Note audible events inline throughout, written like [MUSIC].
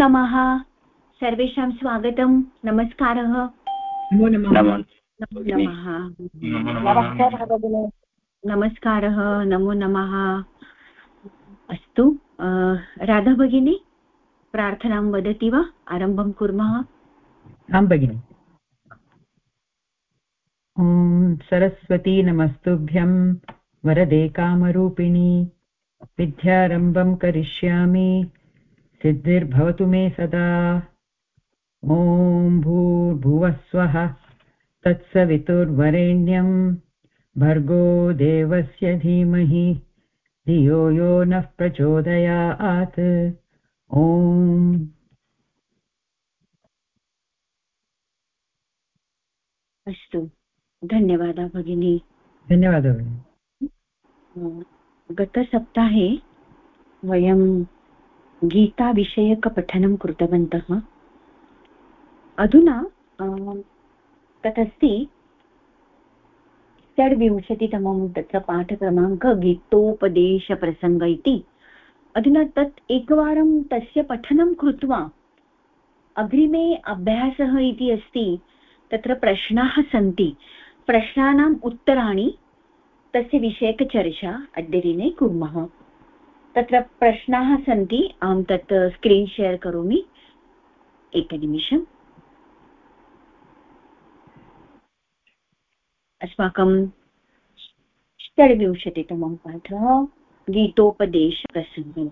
नमः। सर्वेषां स्वागतं। नमस्कारः। नमो नमः। नमस्कारः। नमो नमः। अस्तु राधा भगिनी प्रार्थनां वदति वा? आरम्भं कुर्मः। आं भगिनि। ॐ सरस्वती नमस्तुभ्यं। वरदे कामरूपिणी। विद्यारम्भं करिष्यामि। सिद्धिर्भवतु मे सदा। ॐ भूर्भुवः स्वः तत्सवितुर्वरेण्यं। भर्गो देवस्य धीमहि धियो यो नः प्रचोदयात्। ॐ। अस्तु धन्यवादः भगिनी। धन्यवादः भगिनि। गतसप्ताहे वयं गीताविषयकपठनं कृतवन्तः। अधुना तदस्ति षड्विंशतितमं तत्र पाठक्रमाङ्क गीतोपदेशप्रसङ्ग इति। अधुना तत् एकवारं तस्य पठनं कृत्वा, अग्रिमे अभ्यासः इति अस्ति, तत्र प्रश्नाः सन्ति। प्रश्नानाम् उत्तराणि तस्य विषयकचर्चा अद्य दिने कुर्मः। तत्र प्रश्नाः सन्ति, अहं तत् स्क्रीन् शेर् करोमि। एकनिमिषम् अस्माकं षड्विंशतितमं पाठः, गीतोपदेशप्रसङ्गम्।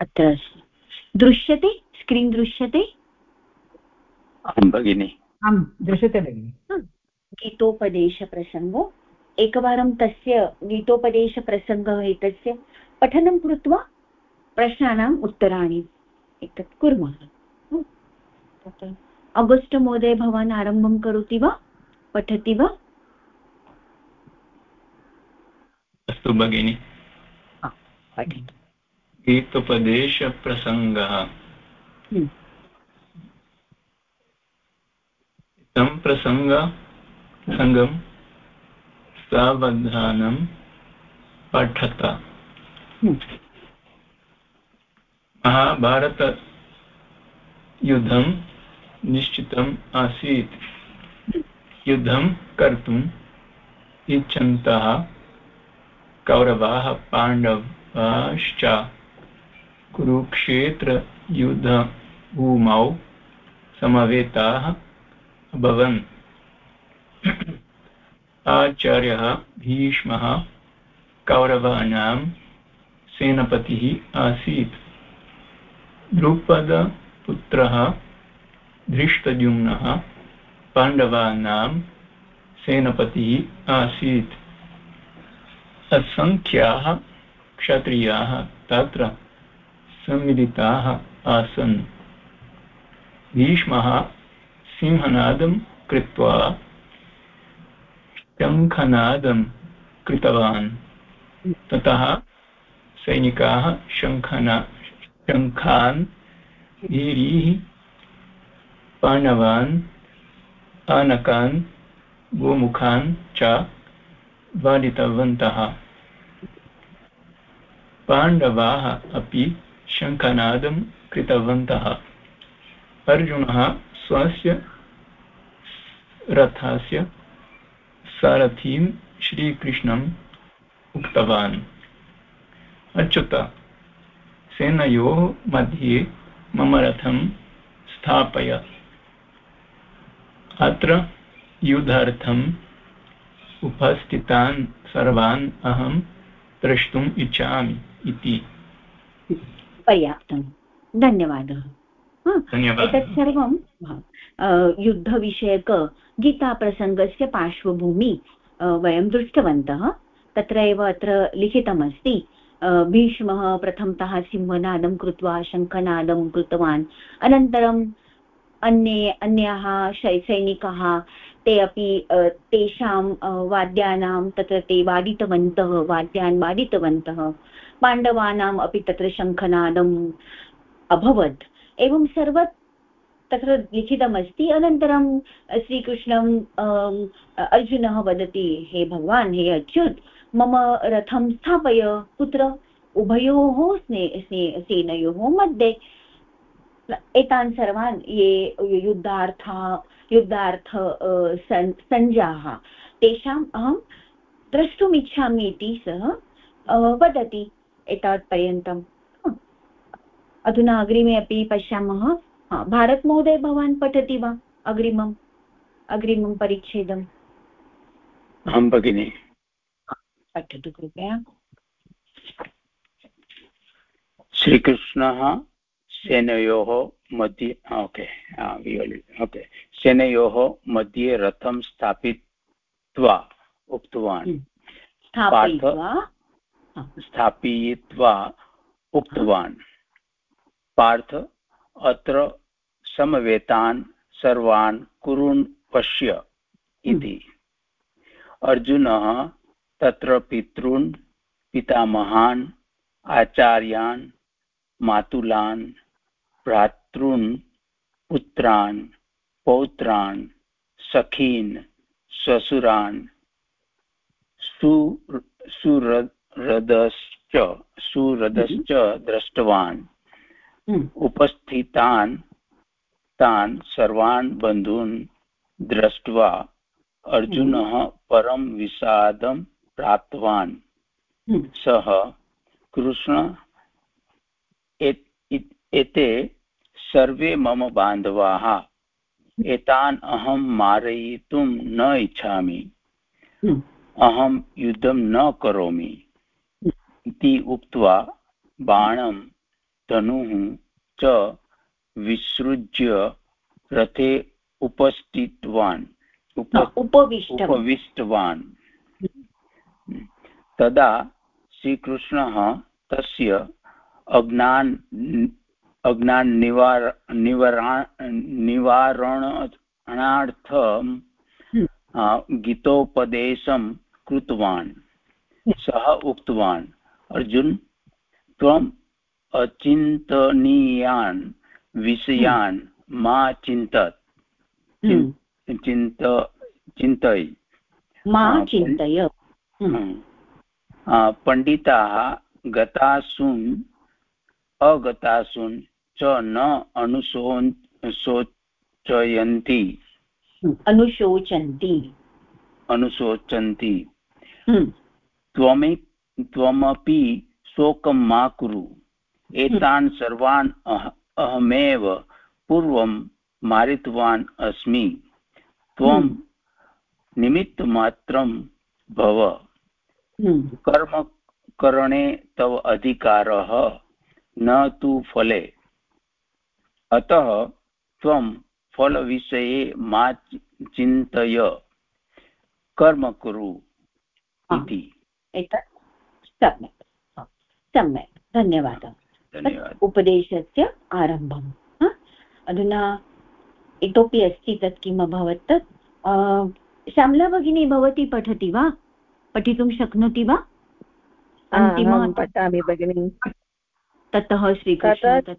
अत्र दृश्यते स्क्रीन् दृश्यते। आं भगिनि। आं दृश्यते भगिनि। गीतोपदेशप्रसङ्गो। एकवारं तस्य गीतोपदेशप्रसङ्गः एतस्य पठनं कृत्वा प्रश्नानाम् उत्तराणि एतत् कुर्मः। अगस्ट् महोदय भवान् आरम्भं करोति वा? पठति वा? अस्तु भगिनि। गीतोपदेशप्रसङ्गः। हम्म। इदं प्रसङ्ग सङ्गं सावधानं पठत हम्म। महाभारतयुद्धं निश्चितम् आसीत् युद्धं कर्तुम् इच्छन्तः कौरवाः पाण्डवाश्च कुरुक्षेत्रयुद्धभूमौ समवेताः अभवन् आचार्यः भीष्मः कौरवाणां सेनापतिः आसीत्। द्रुपदपुत्रः धृष्टद्युम्नः पाण्डवानां सेनापतिः आसीत्। असङ्ख्याः क्षत्रियाः तत्र सम्मिलिताः आसन्। भीष्मः सिंहनादं कृत्वा शङ्खनादं कृतवान्। ततः सैनिकाः शङ्खना, शङ्खान् वीरीः पाणवान् आनकान् गोमुखान् च बाधितवन्तः। पाण्डवाः अपि शङ्खनादं कृतवन्तः। अर्जुनः स्वस्य रथस्य, सारथीं श्रीकृष्णम् उक्तवान्। अच्युत, सेनयोः मध्ये मम रथं स्थापय। अत्र युद्धार्थम् उपस्थितान् सर्वान् अहं द्रष्टुम् इच्छामि इति। पर्याप्तं। धन्यवादः। एतत् सर्वं युद्धविषयक गीताप्रसङ्गस्य पार्श्वभूमि वयं दृष्टवन्तः तत्र एव अत्र लिखितमस्ति भीष्मः प्रथमतः सिंहनादं कृत्वा शङ्खनादं कृतवान् अनन्तरम् अन्ये अन्याः सैनिकाः ते अपि तेषां वाद्यानां तत्र ते वादितवन्तः वाद्यान् वादितवन्तः पाण्डवानाम् अपि तत्र शङ्खनादम् अभवत्। एवं सर्वत्र तत्र लिखितमस्ति। अनन्तरं श्रीकृष्णं अर्जुनः वदति, हे भगवान्, हे अच्युत् मम रथं स्थापय कुत्र उभयोः स्ने स्ने, सेनयोः मध्ये एतान् सर्वान् ये युद्धार्थ युद्धार्थ सञ्जाः, तेषाम् अहं द्रष्टुम् इच्छामि इति सः वदति एतावत्पर्यन्तम् अधुना अग्रिमे अपि पश्यामः। भारतमहोदय भवान् पठति वा? अग्रिमम्। अग्रिमं परिच्छेदम्। अहं भगिनि। पठतु कृपया। श्रीकृष्णः सेनयोः मध्ये ओके ओके सेनयोः मध्ये रथं स्थापित्वा उक्तवान्। हम्म। स्थापयित्वा उक्तवान्। पार्थ अत्र समवेतान् सर्वान् कुरुन् पश्य इति। अर्जुनः तत्र पितॄन् पितामहान् आचार्यान् मातुलान् भ्रातॄन् पुत्रान् पौत्रान् सखीन् श्वशुरान् सुरदश्च सुरदश्च दृष्टवान् हम्म। उपस्थितान् तान् सर्वान् बन्धून् दृष्ट्वा अर्जुनः परं विषादं प्राप्तवान्। हम्म। सः कृष्ण एते सर्वे मम बान्धवाः। एतान् अहं मारयितुं न इच्छामि। अहं युद्धं न करोमि। इति उक्त्वा बाणं धनुः च विसृज्य रथे उपस्थितवान्। उपविष्टवान्। तदा श्रीकृष्णः तस्य अज्ञान् अज्ञान् निवार निवारा निवारणार्थं हम्म। गीतोपदेशं कृतवान्। सः उक्तवान् अर्जुन् त्वम् अचिन्तनीयान् विषयान् मा चिन्तत्। हम्म। चिन्त चिन्तय। मा चिन्तय। पण्डिताः गतासून् अगतासून् च न अनुशोन् शोचयन्ति अनुशोचन्ति। अनुशोचन्ति। हम्म। त्वमि त्वमपि शोकं मा कुरु। एतान् सर्वान् अहमेव पूर्वं मारितवान् अस्मि। त्वं हम्म। निमित्तमात्रं भव। हम्म। कर्मकरणे तव अधिकारः न तु फले। अतः त्वं फलविषये मा चिन्तय। कर्म कुरु इति। सम्यक्। सम्यक्। धन्यवादः। उपदेशस्य आरम्भम् अधुना इतोपि अस्ति तत् किम् अभवत् तत्। श्यामला भगिनी भवती पठति वा? पठितुं शक्नोति वा? अन्तिमं पठामि भगिनी। ततः श्रीकृष्ण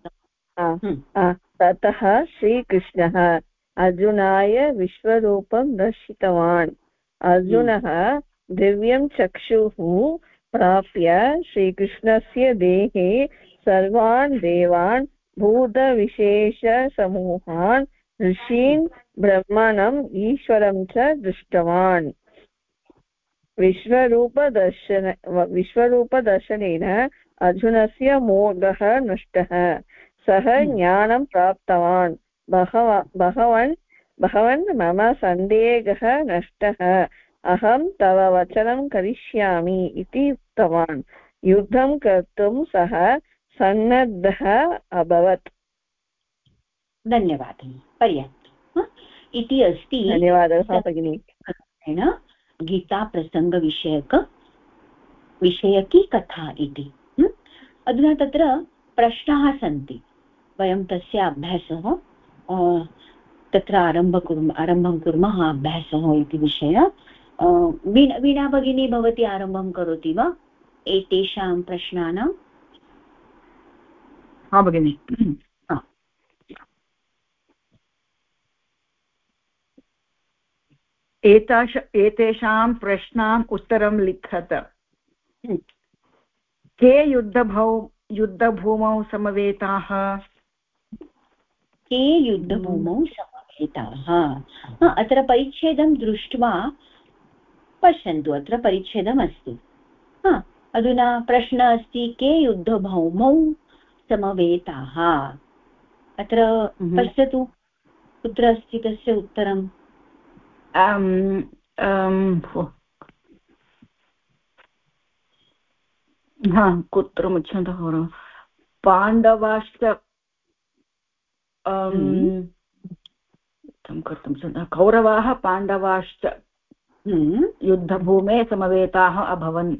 हम्म। ततः श्रीकृष्णः अर्जुनाय विश्वरूपं दर्शितवान्। अर्जुनः दिव्यं चक्षुः प्राप्य श्रीकृष्णस्य देहे सर्वान् देवान् भूतविशेषसमूहान् ऋषीन् ब्रह्मणम् ईश्वरं च दृष्टवान्। विश्वरूपदर्शन विश्वरूपदर्शनेन अर्जुनस्य मोघः नष्टः। सः हम्म। ज्ञानं प्राप्तवान्। बहव बहवन् भवन् मम सन्देहः नष्टः। अहं तव वचनं करिष्यामि इति उक्तवान्। युद्धं कर्तुं सः सन्नद्धः अभवत्। धन्यवादः पर्याप्तम् इति अस्ति धन्यवादः भगिनि। गीताप्रसङ्गविषयक विषयकी कथा इति अधुना तत्र प्रश्नाः सन्ति। वयं तस्य अभ्यासः तत्र आरंभ कुर्मः आरम्भं कुर्मः अभ्यासः इति विषय। वीणा भगिनी भवती आरम्भं करोति वा? एतेषां प्रश्नानां हा, भगिनि। हाँ। एताश, एतेषां प्रश्नाम् उत्तरं लिखत। के युद्धभौ, युद्धभूमौ समवेताः? के युद्धभूमौ समवेताः? अत्र परिच्छेदं दृष्ट्वा पश्यन्तु, अत्र परिच्छेदमस्ति। अधुना प्रश्नः अस्ति, के युद्धभौमौ समवेताः। अत्र। पश्यतु कुत्र अस्ति तस्य उत्तरम्। हा कुत्र मुच्छन्तः पाण्डवाश्च हम्म। कर्तुं शक्नुमः कौरवाः पाण्डवाश्च हम्म, युद्धभूमे समवेताः अभवन्।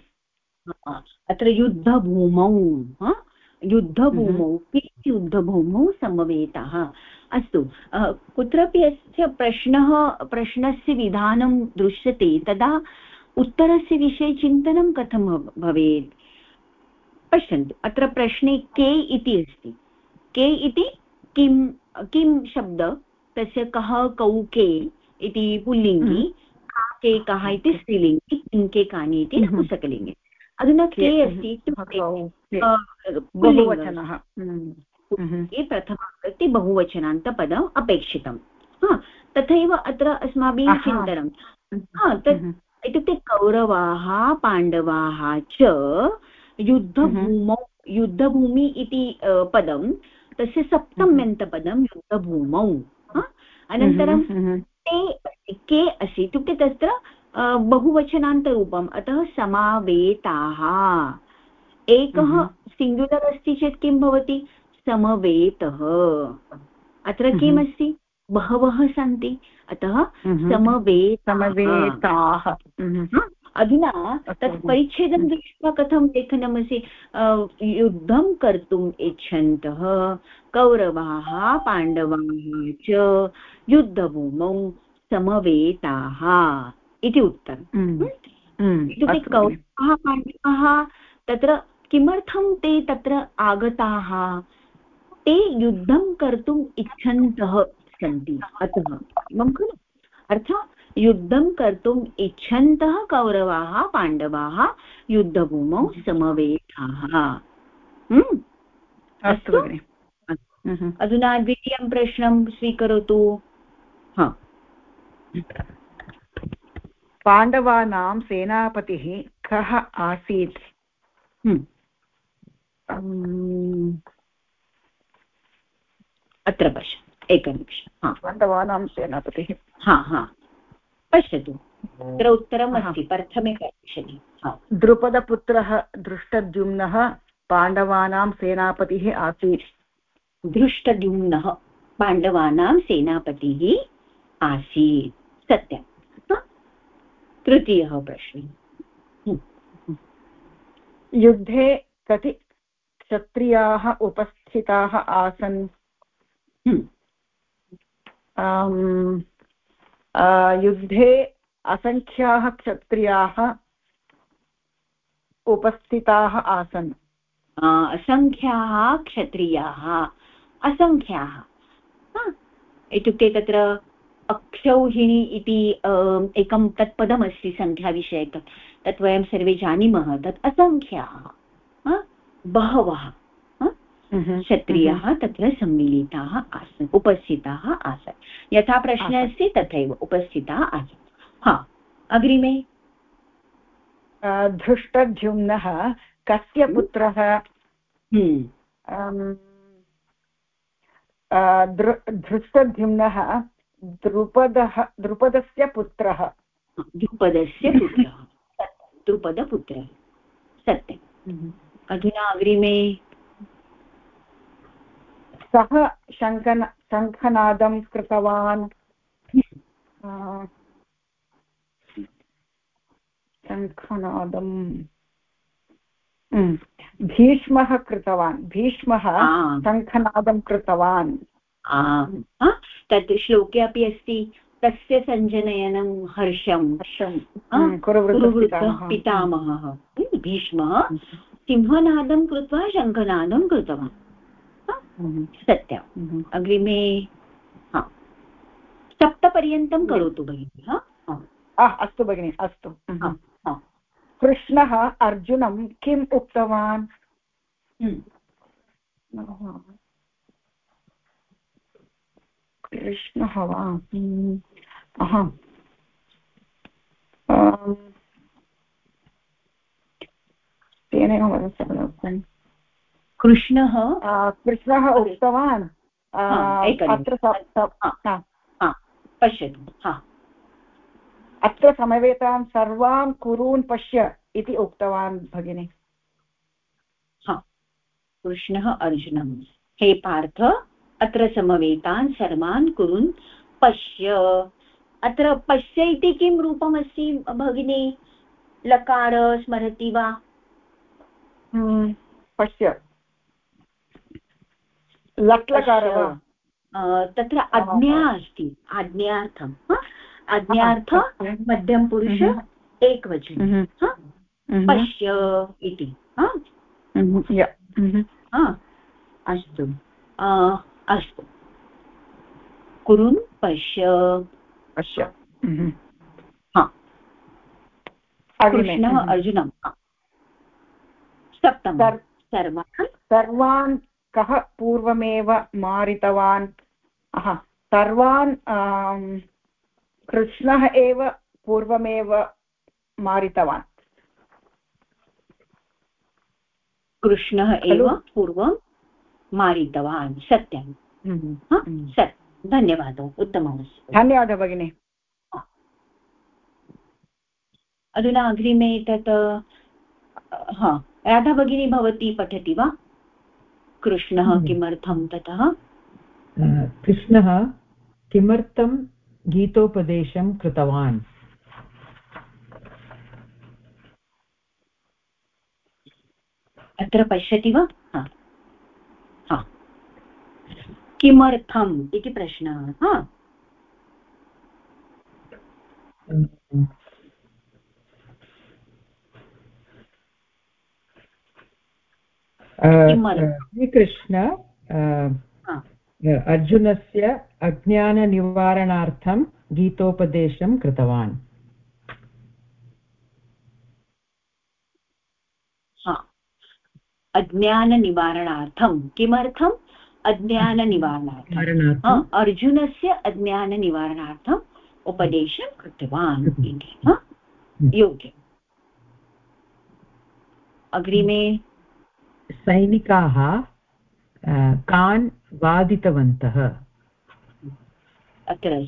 अत्र युद्धभूमौ युद्धभूमौ हम्म। के युद्धभूमौ समवेताः। अस्तु कुत्रापि अस्य प्रश्नः प्रश्नस्य विधानं दृश्यते तदा उत्तरस्य विषये चिन्तनं कथं भवेत्? पश्यन्तु अत्र प्रश्ने के इति अस्ति। के इति? किं किं शब्द? तस्य कः कौ के इति पुल्लिङ्गि के कः इति स्त्रीलिङ्गि किं के कानि इति हम्म। नपुंसकलिङ्गे अधुना के अस्ति इत्युक्ते बहुवचनः हम्म। हम्म। ये प्रथमाविभक्ति बहुवचनान्तपदम् अपेक्षितं तथैव अत्र अस्माभिः। चिन्तनं तत् हम्म। इत्युक्ते कौरवाः पाण्डवाः च युद्धभूमौ युद्धभूमि इति पदं तस्य सप्तम्यन्तपदं युद्धभूमौ अनन्तरं हम्म। ते के अस्ति इत्युक्ते तत्र बहुवचनान्तरूपम्। अतः समावेताः। एकः हम्म। सिङ्ग्युलर् अस्ति चेत् किं भवति? समवेतः। अत्र हम्म। किमस्ति? बहवः सन्ति। अतः हम्म। समवेताः। हम्म। अधुना तत्। परिच्छेदं दृष्ट्वा कथं लेखनमस्ति? युद्धं कर्तुम् इच्छन्तः। कौरवाः पाण्डवाः च युद्धभूमौ समवेताः। इति उत्तरम्। हम्म। हम्म। इत्युक्ते कौरवाः पाण्डवाः तत्र किमर्थं ते तत्र आगताः? ते युद्धं कर्तुम् इच्छन्तः सन्ति। अतः एवं खलु। अर्थात् युद्धं कर्तुम् इच्छन्तः कौरवाः पाण्डवाः युद्धभूमौ समवेताः। हम्म? अस्तु। हम्म। अधुना द्वितीयं प्रश्नं स्वीकरोतु। हा। पाण्डवानां सेनापतिः कः आसीत्? हम्म, अत्र पश्य एकनिमिषं हा। पाण्डवानां सेनापतिः। हा हा। पश्यतु अत्र उत्तरम्। अस्ति प्रथमे पश्यति हा। द्रुपदपुत्रः दृष्टद्युम्नः पाण्डवानां सेनापतिः आसीत्। दृष्टद्युम्नः पाण्डवानां सेनापतिः आसीत् सत्यं हा? तृतीयः प्रश्नः। युद्धे कति क्षत्रियाः उपस्थिताः आसन्? हम्म, युद्धे असङ्ख्याः क्षत्रियाः उपस्थिताः आसन्। असङ्ख्याः क्षत्रियाः असङ्ख्याः। इत्युक्ते तत्र अक्षौहिणी इति अ, एकं तत्पदमस्ति सङ्ख्याविषयकं तत् वयं सर्वे जानीमः तत् असङ्ख्याः हा, बहवः हा, क्षत्रियाः तत्र सम्मिलिताः आसन् उपस्थिताः आसन्। यथा प्रश्नः अस्ति तथैव उपस्थिताः आसन्। हा अग्रिमे। धृष्टद्युम्नः कस्य पुत्रः? हम्म, अम्, आ, दृ- धृष्टद्युम्नः द्रुपदः द्रुपदस्य पुत्रः। द्रुपदस्य पुत्रः। द्रुपदपुत्रः। सत्यम्। अधुना अग्रिमे। सः शङ्खन शङ्खनादं कृतवान्। आ, शङ्खनादम् भीष्मः कृतवान्। भीष्मः शङ्खनादं कृतवान्। आम् तत् श्लोके अपि अस्ति तस्य सञ्जनयनं हर्षं पितामहः। भीष्मः सिंहनादं कृत्वा शङ्खनादं कृतवान्। सत्यम्। अग्रिमे हा। सप्तपर्यन्तं करोतु भगिनि हा? हा, अस्तु भगिनि अस्तु। कृष्णः अर्जुनं किम् उक्तवान्? कृष्णः वा तेनैव वदति कृष्णः कृष्णः उक्तवान् अत्र पश्यतु अत्र समवेतान् सर्वान् कुरून् पश्य इति उक्तवान् भगिनि कृष्णः अर्जुनं हे पार्थ अत्र समवेतान् सर्वान् कुरुन् पश्य। अत्र पश्य इति किं रूपमस्ति भगिनी? लकार स्मरति वा? हम्म, पश्य। लट्लकार तत्र आज्ञा अस्ति। आज्ञार्थम् आज्ञार्थ मध्यमपुरुष हम्म। एकवचन हम्म। पश्य इति अस्तु। अस्तु। कुरुन् पश्य। पश्य। कृष्णः अर्जुनं सप्तम। सर्वान्। सर्वान् कः पूर्वमेव मारितवान्? सर्वान् कृष्णः एव पूर्वमेव मारितवान्। कृष्णः एव पूर्वं मारितवान् सत्यं। हम्म, हम्म। सत्यं धन्यवादः उत्तममस्ति। धन्यवादः भगिनि। अधुना अग्रिमे तत् हा राधा भगिनी भवती पठति वा? कृष्णः हम्म। किमर्थं ततः? कृष्णः किमर्थं गीतोपदेशं कृतवान्? अत्र पश्यति वा? किमर्थम् इति प्रश्नः हा? श्रीकृष्ण अर्जुनस्य अज्ञाननिवारणार्थं गीतोपदेशं कृतवान्। अज्ञाननिवारणार्थं किमर्थम्? अज्ञाननिवारणार्थम्। अर्जुनस्य अज्ञाननिवारणार्थम् उपदेशं कृतवान् इति। योग्यम्। अग्रिमे। सैनिकाः कान् वादितवन्तः? अत्र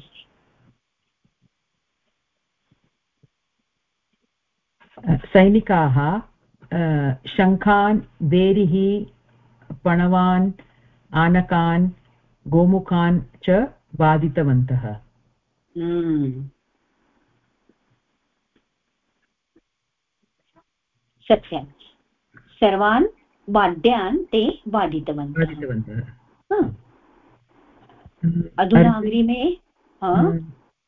सैनिकाः शङ्खान् बेरिः पणवान् आनकान् गोमुखान् च बाधितवन्तः। हम्म। सत्यं। सर्वान् वाद्यान् ते बाधितवन्तः। अधुना अग्रिमे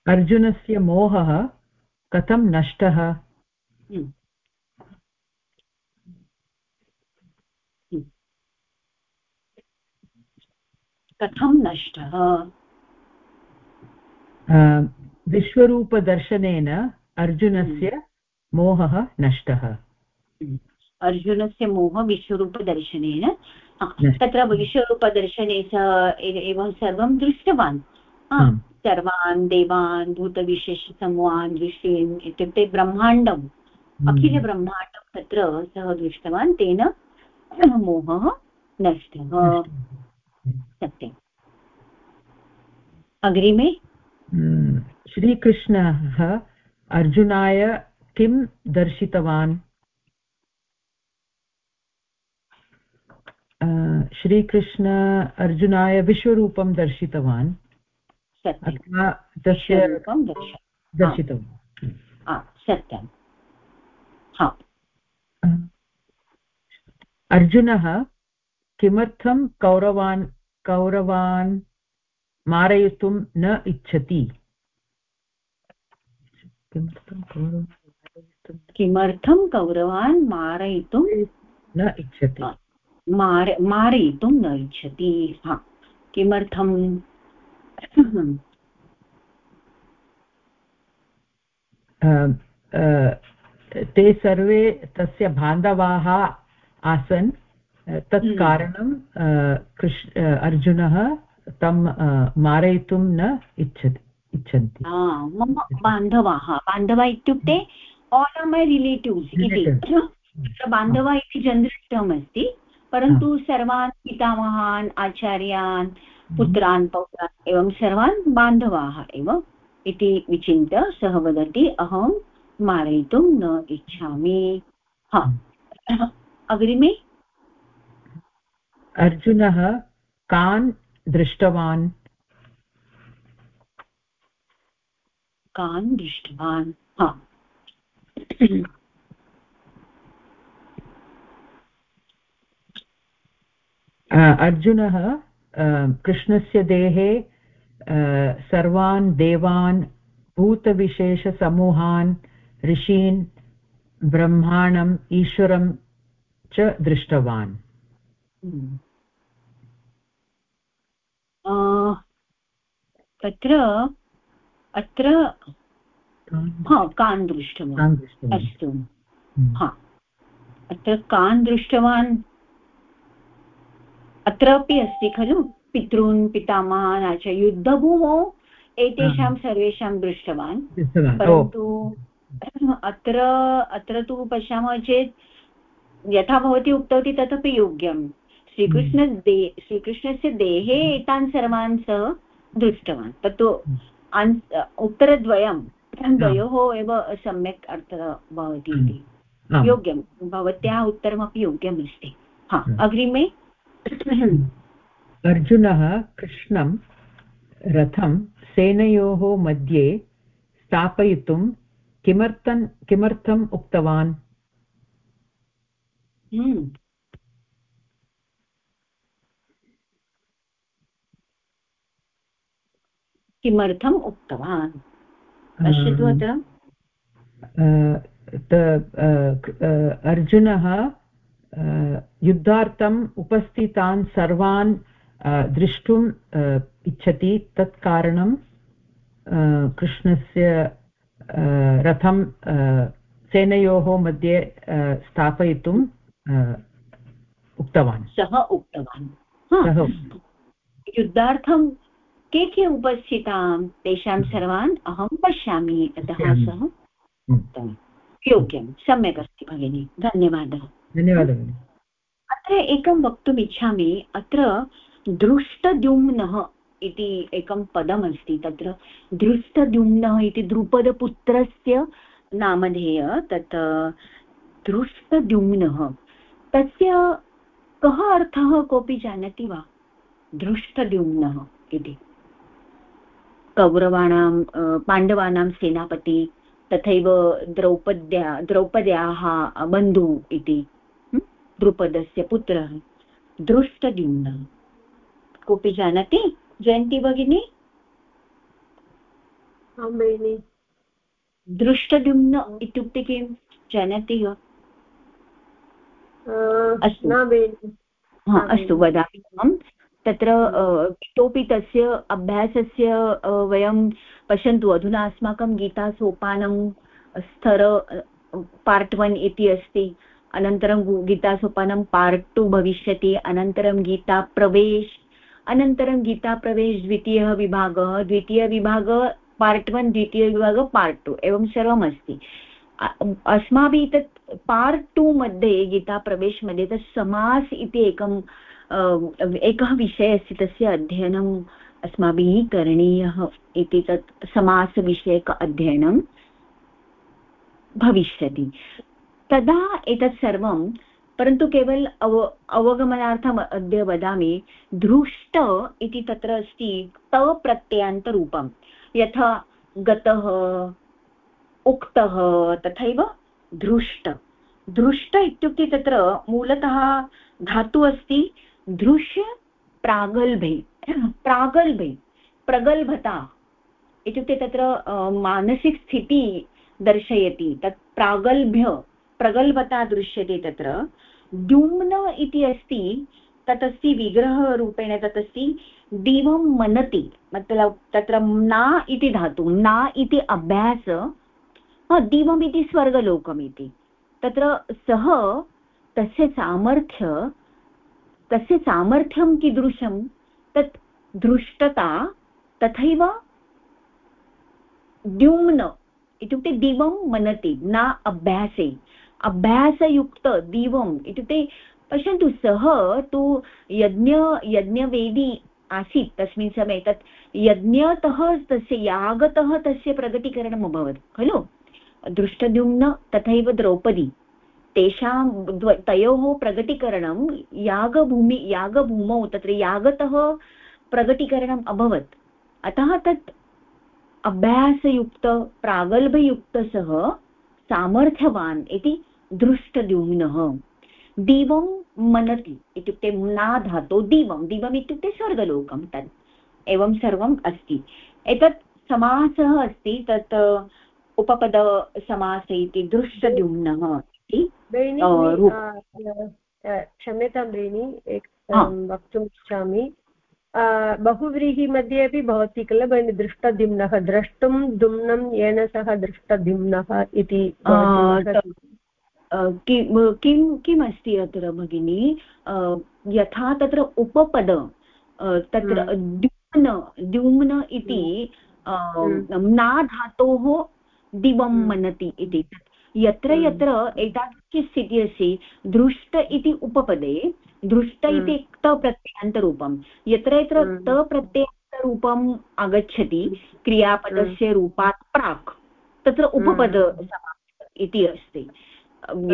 अर्जुनस्य मोहः कथं नष्टः? कथं नष्टः? विश्वरूपदर्शनेन अर्जुनस्य मोहः नष्टः। अर्जुनस्य मोह विश्वरूपदर्शनेन? तत्र विश्वरूपदर्शने स एवं सर्वं दृष्टवान्। सर्वान् देवान् भूतविशेषसमूहान् दृष्टीन् इत्युक्ते ब्रह्माण्डम्। हम्म। अखिलब्रह्माण्डं तत्र सः दृष्टवान् तेन मोहः नष्टः। सत्यम् अग्रिमे हम्म, श्रीकृष्णः अर्जुनाय किं दर्शितवान्? श्रीकृष्ण अर्जुनाय विश्वरूपं दर्शितवान्। दर्शितवान्। सत्यं अर्जुनः किमर्थं कौरवान् कौरवान् मारयितुं न इच्छति। किमर्थं कौरवान् मारयितुं न इच्छति? मार मारयितुं न इच्छति। हा किमर्थं? ते सर्वे तस्य बान्धवाः आसन्। तत् हम्म। कारणं कृष् अर्जुनः तं मारयितुं न इच्छति इच्छन्ति। मम बान्धवाः बान्धवा इत्युक्ते आल् आर् मै रिलेटिव्स् इति। तत्र बान्धवा इति जनरल् अस्ति परन्तु सर्वान् पितामहान् आचार्यान् पुत्रान् पौत्रान् एवं सर्वान् बान्धवाः एव इति विचिन्त्य सः वदति अहं मारयितुं न इच्छामि। हा। अग्रिमे अर्जुनः कान् दृष्टवान्? कान् दृष्टवान्? अर्जुनः कृष्णस्य देहे सर्वान् देवान् भूतविशेषसमूहान् ऋषीन् ब्रह्माणम् ईश्वरं च दृष्टवान्। तत्र अत्र हा कान् दृष्टवान्। अस्तु। हम्म। हा। अत्र कान् दृष्टवान्। अत्रापि अस्ति खलु? पितॄन् पितामहान् आच युद्धभूमौ एतेषां सर्वेषां दृष्टवान्। परन्तु अत्र अत्र तु पश्यामः चेत् यथा भवती उक्तवती तदपि योग्यं। श्रीकृष्ण हम्म। श्रीकृष्णस्य देहे एतान् सर्वान् सः दृष्टवान्। तत्तु उत्तरद्वयं द्वयोः एव सम्यक् अर्थः भवति इति। योग्यं। भवत्याः उत्तरमपि योग्यम् अस्ति हा अग्रिमे। अर्जुनः कृष्णं रथं सेनयोः मध्ये स्थापयितुं किमर्थं किमर्थम् उक्तवान्? किमर्थम् उक्तवान्? पश्यतु अत्र। अर्जुनः युद्धार्थम् उपस्थितान् सर्वान् द्रष्टुम् इच्छति। तत् कारणं कृष्णस्य रथं सेनयोः मध्ये स्थापयितुम् उक्तवान्। सः उक्तवान्। युद्धार्थं के के उपस्थितां तेषां सर्वान् अहं पश्यामि अतः सः उक्तवान् योग्यं। सम्यक् अस्ति भगिनि। धन्यवादः। धन्यवादः अत्र एकं वक्तुम् इच्छामि। अत्र दृष्टद्युम्नः इति एकं पदमस्ति। तत्र दृष्टद्युम्नः इति द्रुपदपुत्रस्य नामधेय तत् दृष्टद्युम्नः तस्य कः अर्थः कोऽपि जानाति वा? दृष्टद्युम्नः इति। कौरवाणां पाण्डवानां सेनापति तथैव द्रौपद्या द्रौपद्याः बन्धु इति द्रुपदस्य पुत्रः दृष्टद्युम्नः कोऽपि जानाति? जयन्ती भगिनी? दृष्टद्युम्न इत्युक्ते किं? जानाति वा? अस्तु। अस्तु वदामि अहं। तत्र इतोपि तस्य अभ्यासस्य वयं पश्यन्तु। अधुना अस्माकं गीतासोपानं स्तर पार्ट् वन् इति अस्ति। अनन्तरं गीतासोपानं पार्ट् टु भविष्यति। अनन्तरं गीताप्रवेश अनन्तरं गीताप्रवेश द्वितीयः विभागः द्वितीयविभागः पार्ट् वन् द्वितीयविभागः पार्ट् टु, एवं सर्वम् अस्ति अस्माभिः तत् पार्ट् टु मध्ये गीताप्रवेशमध्ये तत् समास् इति एकं एकः विषयः अस्ति, तस्य अध्ययनम् अस्माभिः करणीयः इति तत् समासविषयक अध्ययनं भविष्यति। तदा एतत् सर्वं, परन्तु केवल अव, अवगमनार्थम् अद्य वदामि, धृष्ट इति तत्र अस्ति तप्रत्ययान्तरूपं यथा गतः, उक्तः, तथैव धृष्ट। धृष्ट इत्युक्ते तत्र मूलतः धातु अस्ति दृश्य प्रागल्भे प्रागल्भे, प्रगल्भता इत्युक्ते तत्र मानसिकस्थितिः दर्शयति, तत् प्रागल्भ्य, प्रगल्भता दृश्यते तत्र। द्युम्न इति अस्ति तत् अस्ति विग्रहरूपेण तत् दिवं मनति मतलब तत्र न इति धातु, न इति अभ्यास दिवम् इति स्वर्गलोकम् इति तत्र सः, तस्य सामर्थ्य तस्य सामर्थ्यं कीदृशं? तत् दृष्टता तथैव द्युम्न इत्युक्ते दिवं मनति, न अभ्यासे। अभ्यासयुक्त दिवम् इत्युक्ते, पश्यन्तु सः तु यज्ञ, यज्ञवेदी आसीत् तस्मिन् समये, तत् यज्ञतः तस्य यागतः तस्य प्रगटीकरणम् अभवत्, खलु? दृष्टद्युम्न तथैव द्रौपदी। तेषां तयोः प्रगटीकरणं यागभूमि, यागभूमौ, तत्र यागतः प्रगटीकरणम् अभवत्। अतः तत् अभ्यासयुक्त प्रागल्भयुक्त सः सामर्थ्यवान् इति दृष्टद्युम्नः। दिवं मनति इत्युक्ते ना धातो दिवं। दिवम् इत्युक्ते स्वर्गलोकं तत्। एवं सर्वम् अस्ति। एतत् समासः अस्ति, तत् उपपदसमास इति दृष्टद्युम्नः। इति क्षम्यतां बेनि वक्तुम् इच्छामि। बहुव्रीहिमध्ये अपि भवति किल? भगिनि दृष्टद्युम्नः। द्रष्टुं दुम्नं येन सह दृष्टद्युम्नः इति किं किम् अस्ति अत्र भगिनि? यथा तत्र उपपद तत्र हम्म। द्युम्न द्युम्न इति हम्म। ना धातोः दिवं हम्म। मनति इति। यत्र यत्र एतादृशी स्थितिः अस्ति दृष्ट इति उपपदे दृष्ट इति तप्रत्ययान्तरूपं यत्र यत्र तप्रत्ययान्तरूपम् आगच्छति क्रियापदस्य रूपात् प्राक्। तत्र उपपद इति अस्ति।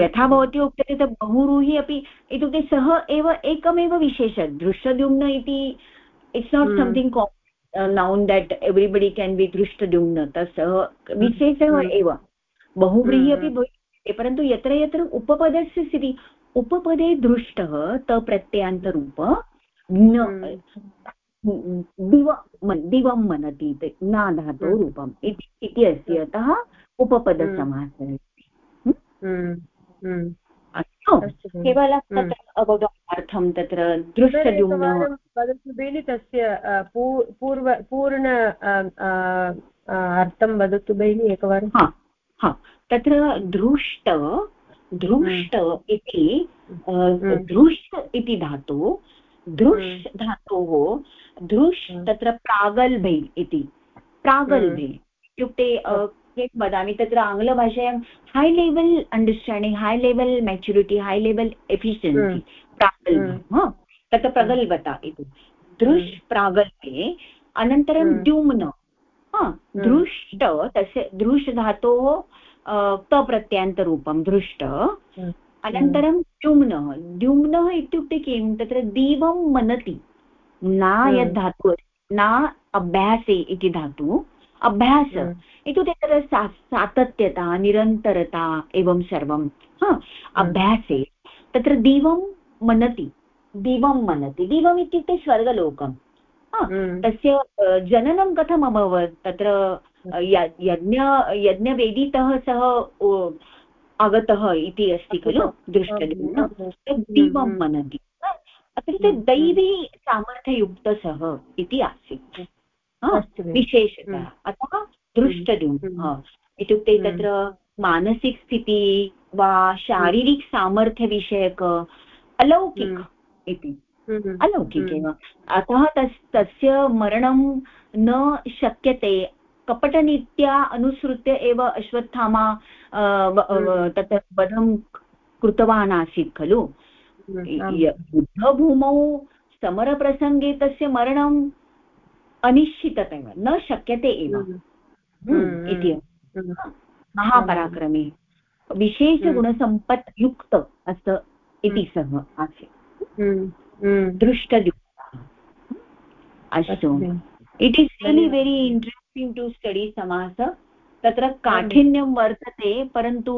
यथा भवती उक्तवती तत् बहुरूहि अपि इत्युक्ते सः एव एकमेव विशेषः दृष्टद्युम्न इति it's not something known that everybody can be Dhrishtadyumna तत् सः विशेषः एव। बहुव्रीहि अपि भवति. परन्तु यत्र यत्र उपपदस्य स्थितिः उपपदे दृष्टः तप्रत्ययान्तरूप न दिव दिवं मनति न धातो रूपम् इति अस्ति अतः उपपदसमासः अस्तु. केवलं तत्र अवगमनार्थं तत्र दृष्टद्युम्न वदतु बेनि तस्य पूर्व पूर्ण अर्थं वदतु बेनि एकवारं हा तत्र धृष्ट धृष्ट इति धृष् इति धातु धृष् धातोः धृष् तत्र प्रागल्भे इति प्रागल्भे इत्युक्ते किं वदामि तत्र आङ्ग्लभाषायां high level understanding high level maturity high level efficiency प्रागल्भ तत्र प्रगल्भता इति। दृश् प्रागल्भे अनन्तरं द्युम्न। दृष्ट तस्य दृश् धातोः तप्रत्ययान्तरूपं दृष्ट. अनन्तरं द्युम्नः द्युम्नः इत्युक्ते किं? तत्र दीवं मनति. न यद् धातु न अभ्यासे इति धातु अभ्यास. इत्युक्ते तत्र सा सातत्यता निरन्तरता एवं सर्वं. हा अभ्यासे. तत्र दीवं मनति दीवं मनति. दीवम् इत्युक्ते स्वर्गलोकं तस्य जननं कथम् अभवत् तत्र यज्ञ यज्ञवेदितः सः आगतः इति अस्ति खलु दृष्टदीवं दीवं मनति। अत्र दैवी सामर्थ्ययुक्तः इति आसीत्। विशेषतः। अतः दृष्टदुम् हम्म। इत्युक्ते हम्म। तत्र मानसिकस्थितिः वा शारीरिकसामर्थ्यविषयक अलौकिक हम्म। इति। अलौकिक एव अतः तस् तस्य मरणं न शक्यते. कपटनीत्या अनुसृत्य एव अश्वत्थामा तत्र वधं कृतवान् आसीत् खलु? युद्धभूमौ समरप्रसङ्गे तस्य मरणं अनिश्चिततया न शक्यते एव. इति। महापराक्रमी. विशेषगुणसम्पत् युक्त अस्त इति सः आसीत्. दृष्टयुक्तः अस्तु। It is really very interesting to study समास तत्र काठिन्यं वर्तते परन्तु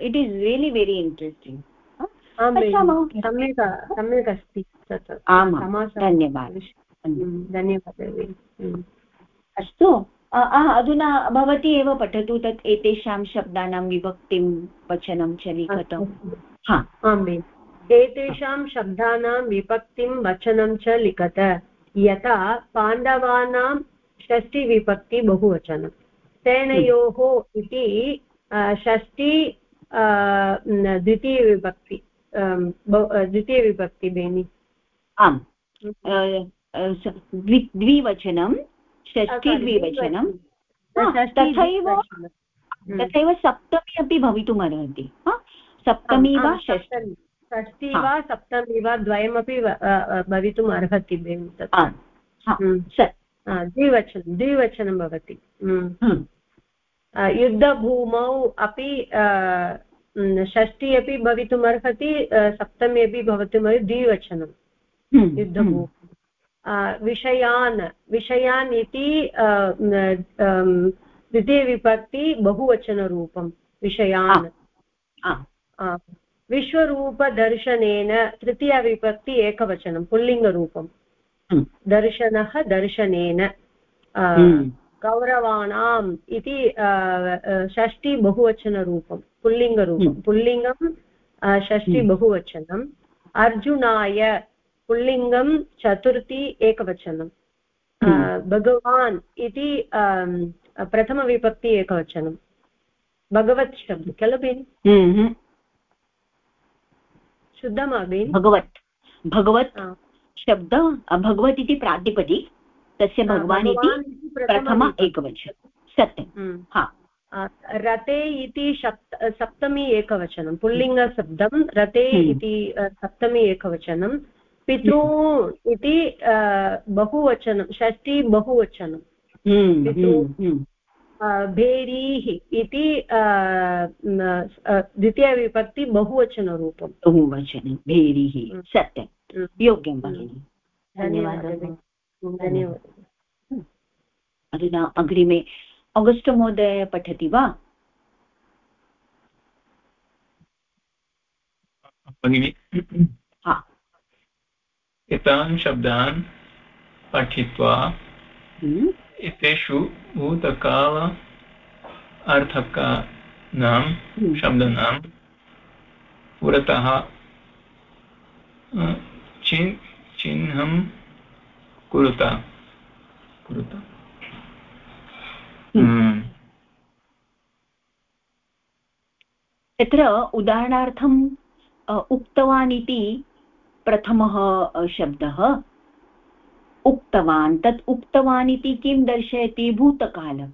it is really very interesting सम्यक् सम्यक् अस्ति आमां। धन्यवादः। धन्यवादः। अस्तु। अधुना भवती एव पठतु तत् एतेषां शब्दानां विभक्तिं वचनं च लिखतु आम् एतेषां शब्दानां विभक्तिं वचनं च लिखत। यथा पाण्डवानां षष्टिविभक्ति बहुवचनं। तेनयोः इति षष्ठी द्वितीयविभक्ति द्वितीयविभक्ति बेनि। आम्। द्विवचनं षष्ठी द्विवचनं तथैव तथैव सप्तमी अपि भवितुम् अर्हति सप्तमी वा षष्ठी षष्ठी वा सप्तमी वा द्वयमपि भवितुम् अर्हति द्विवचनं द्विवचनं भवति। युद्धभूमौ अपि षष्ठी अपि भवितुम् अर्हति सप्तमी अपि भवितुम् द्विवचनं। युद्धभू विषयान् विषयान् इति द्वितीयविभक्ति बहुवचनरूपं विषयान्। विश्वरूपदर्शनेन तृतीयविभक्ति एकवचनं पुल्लिङ्गरूपं दर्शनः दर्शनेन कौरवाणाम् इति षष्टि बहुवचनरूपं पुल्लिङ्गरूपं। हम्म। पुल्लिङ्गं षष्टि हम्म। बहुवचनम् अर्जुनाय पुल्लिङ्गं चतुर्थी एकवचनं। हम्म। भगवान् इति प्रथमविभक्ति एकवचनं। भगवत् शब्द किल बेनि शुद्धमा बेनि भगवत् भगवत् शब्द भगवत् इति प्रातिपदि तस्य भगवान् इति प्रथम एकवचनं। सत्यं। हा। रते इति सप्त सप्तमी एकवचनं। पुल्लिङ्गशब्दं रते हम्म। इति सप्तमी एकवचनं। पितृ इति बहुवचनं षष्ठी बहुवचनं। हम्म, हम्म, भेरीः इति द्वितीयविभक्ति बहुवचनरूपं बहुवचनं भेरीः सत्यं। योग्यं भगिनि। धन्यवादः धन्यवादः। अधुना अग्रिमे अगस्ट् महोदय पठति वा? भगिनि। एतान् शब्दान् पठित्वा। एतेषु भूतकाल अर्थकानां। शब्दानां पुरतः चिह्नं कुरुता कुरुता। तत्र उदाहरणार्थम् उक्तवान् इति प्रथमः शब्दः उक्तवान्। तत् उक्तवान् इति किं दर्शयति? भूतकाल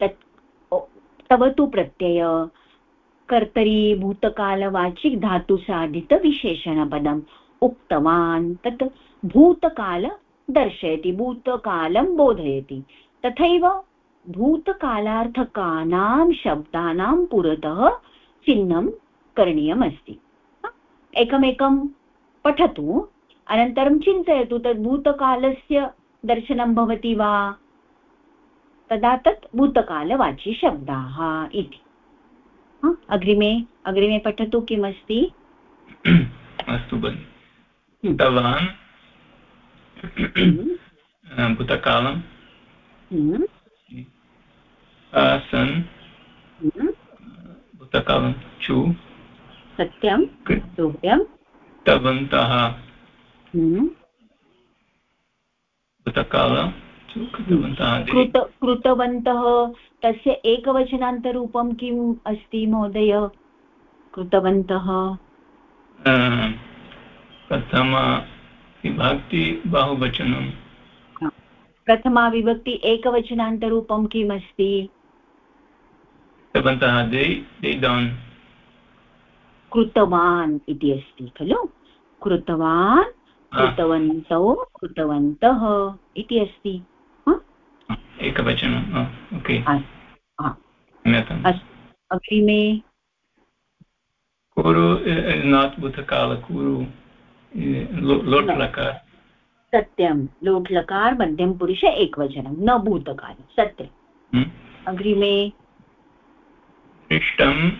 तत् तव तु प्रत्यय। कर्तरि, भूतकालवाचिक्, धातुसाधितविशेषणपदम् उक्तवान्। तत् भूतकाल दर्शयति, भूतकालं बोधयति। तथैव भूतकालार्थकानां शब्दानां पुरतः चिह्नं करणीयमस्ति। एकमेकं पठतु। अनन्तरं चिन्तयतु तद् भूतकालस्य दर्शनं भवति वा? तदा तत् भूतकालवाची शब्दाः इति अग्रिमे अग्रिमे पठतु किमस्ति? अस्तु भगिनि। भवान् हम्म। भूतकालं हम्म। आसन् भूतकालं चु सत्यं सत्यं कृतवन्तः तस्य एकवचनान्तरूपं किम् अस्ति महोदय कृतवन्तः प्रथमा विभक्ति बहुवचनं प्रथमा विभक्ति एकवचनान्तरूपं किम् अस्ति कृतवन्तः कृतवान् इति अस्ति खलु कृतवान् कृतवन्तौ कृतवन्तः इति अस्ति एकवचनम् ओके. अग्रिमे। कुरु नाट् बुधकाल कुरु लोट्लकार। सत्यं लोट्लकार मध्यमपुरुष एकवचनं न भूतकाल सत्यम् हम्म। अग्रिमे। इष्टं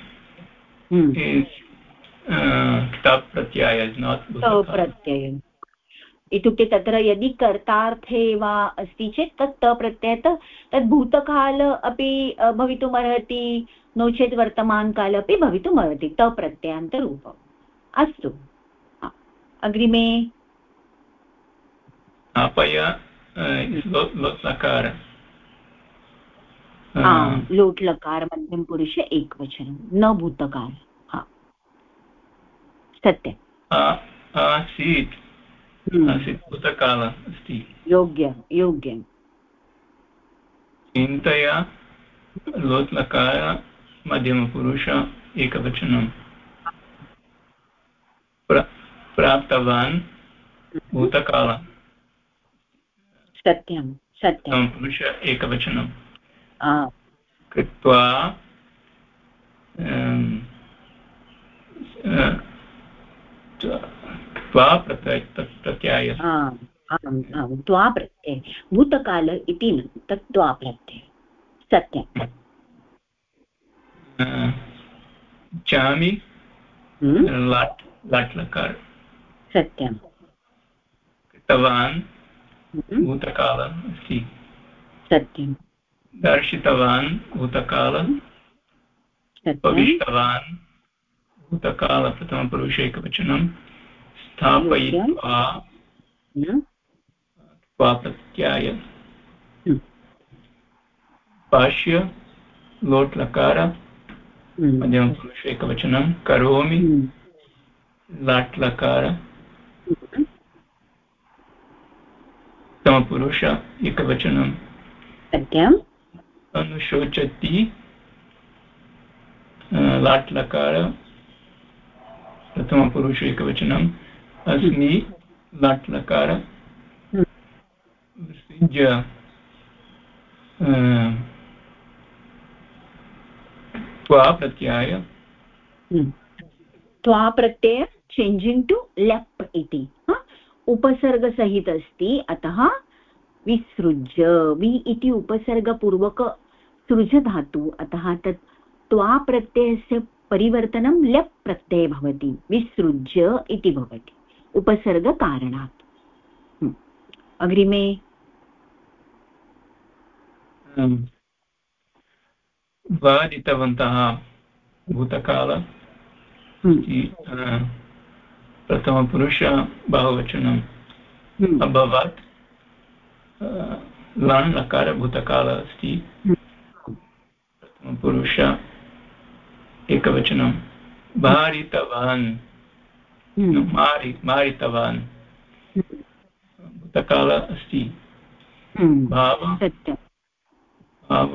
प्रत्ययम् इत्युक्ते तत्र यदि कर्तार्थे वा अस्ति चेत् तत् तप्रत्ययः तद् भूतकाल अपि भवितुम् अर्हति नो चेत् वर्तमानकाल अपि भवितुम् अर्हति तप्रत्ययान्तरूपम् अस्तु। अग्रिमे। आपय लकार आम् लोट् लकार मध्यमपुरुष एकवचनं न भूतकाल। हा। सत्यम्। आसीत्। हम्म। आसीत् भूतकाल अस्ति योग्य योग्यम् चिन्तया लोट् लकार मध्यमपुरुष एकवचनं प्राप्तवान् भूतकाल सत्यं सत्यं पुरुष एकवचनं कृत्वा त्वा प्रत्यय प्रत्यय आम् आम् त्वा प्रत्यय भूतकाल इति न तत् त्वा प्रत्यय सत्यं चामि हम्म। लाट् लाट् लकार सत्यं। कृतवान् हम्म। भूतकाल अस्ति। सत्यं। दर्शितवान् भूतकाल उपविष्टवान् प्रथमपुरुषैकवचनं स्थापयित्वा प्रत्याय भाष्य लोट् लकार। मध्यमपुरुषैकवचनं करोमि। लाट् लकार। उत्तमपुरुष एकवचनं। सत्यम्। अनुशोचति। लाट् लकार। प्रथमपुरुष एकवचनम् अस्मि लाट् लकार प्रत्यय। त्वा प्रत्यय चेञ्जिङ्ग् टु लेप् इति। उपसर्गसहित अस्ति अतः विसृज्य। वि इति उपसर्गपूर्वक सृज धातु अतः तत् त्वा प्रत्ययस्य परिवर्तनं ल्यप् प्रत्यये भवति। विसृज्य इति भवति। उपसर्गकारणात् हम्म। अग्रिमे वादितवन्तः भूतकाल हम्म। प्रथमपुरुष बहुवचनम् हम्म। अभवत् लण् लकारभूतकाल अस्ति प्रथमपुरुष एकवचनं भारितवान्। मारि मारितवान् भूतकाल अस्ति। भाव भाव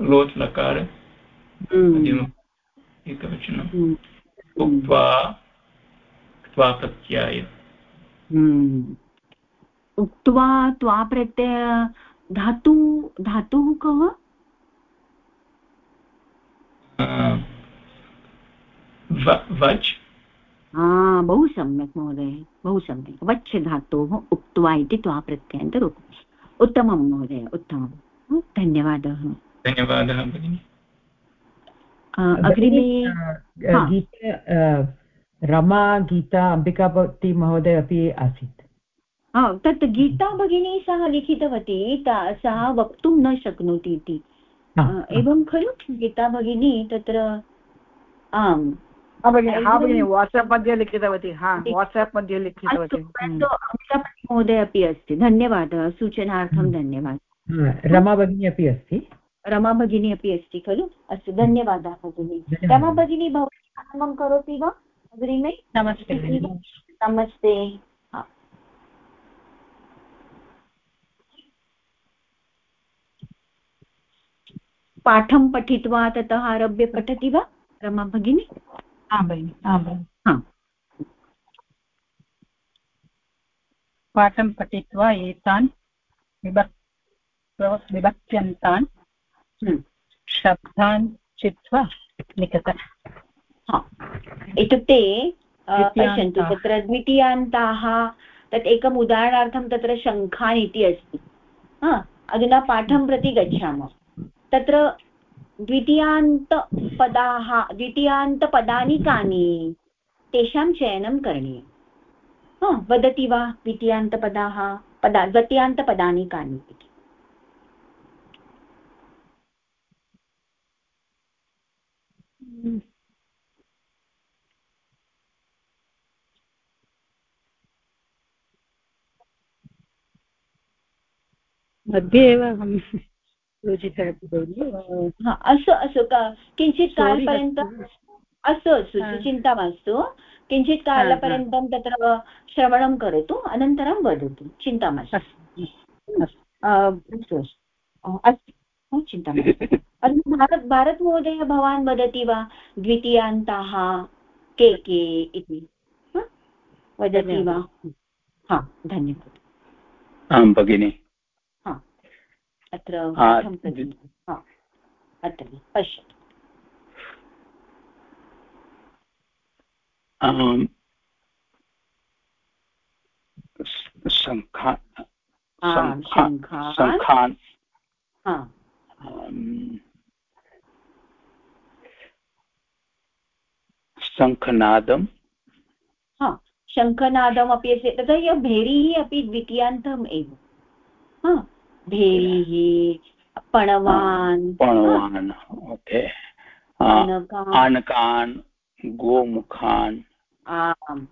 लोट् लकार एकवचनम् उक्त्वा त्वा प्रत्याय। उक्त्वा त्वा प्रत्यय धातु धातुः कः वच् बहु सम्यक् महोदय बहु सम्यक्। वच् धातोः उक्त्वा इति त्वा प्रत्ययान्तरूपम् उत्तमं महोदय उत्तमं धन्यवादः। धन्यवादः भगिनि। अग्रिमे गीता रमा गीता अम्बिकापति महोदय अपि आसीत्। तत् गीता भगिनी सः लिखितवती सः वक्तुं न शक्नोति इति। एवं खलु गीता भगिनी तत्र आम्। वाट्साप् मध्ये लिखितवती हा वाट्साप् मध्ये लिखितवती महोदय अपि अस्ति धन्यवादः सूचनार्थं धन्यवादः रमा भगिनी अपि अस्ति रमा भगिनी अपि अस्ति खलु अस्तु धन्यवादः भगिनी रमा भगिनी भवती आरम्भं करोति वा अग्रिमे नमस्ते नमस्ते पाठं पठित्वा ततः आरभ्य पठति वा रमा भगिनी आं भगिनि आं भगिनि। पाठं पठित्वा एतान् विभक् विभक्त्यन्तान् हम्म। शब्दान् चित्वा लिखत। इत्युक्ते पश्यन्तु तत्र द्वितीयान्ताः तत् एकम् उदाहरणार्थं तत्र शङ्खान् इति अस्ति। अधुना पाठं प्रति गच्छामः। तत्र द्वितीयान्तपदाः द्वितीयान्तपदानि कानि तेषां चयनं करणीयं वदति वा द्वितीयान्तपदाः पदा द्वितीयान्तपदानि कानि इति? मध्ये एव अहं भगिनि हा अस्तु अस्तु किञ्चित् कालपर्यन्तम् अस्तु अस्तु चिन्ता मास्तु किञ्चित् कालपर्यन्तं तत्र श्रवणं करोतु अनन्तरं वदतु. चिन्ता मास्तु अस्तु अस्तु. चिन्ता मास्तु भारत् भारतमहोदय भवान् वदति वा? द्वितीयान्ताः के के इति. वदति वा? हा धन्यवादः. आं भगिनि. अत्र अत्र पश्यतु शङ्खान् शङ्खनादं हा। शङ्खनादमपि अस्ति तथा भेरीः अपि द्वितीयान्तम् एव। भेरीः पणवान् पणवान् ओके आनकान् गोमुखान् आम्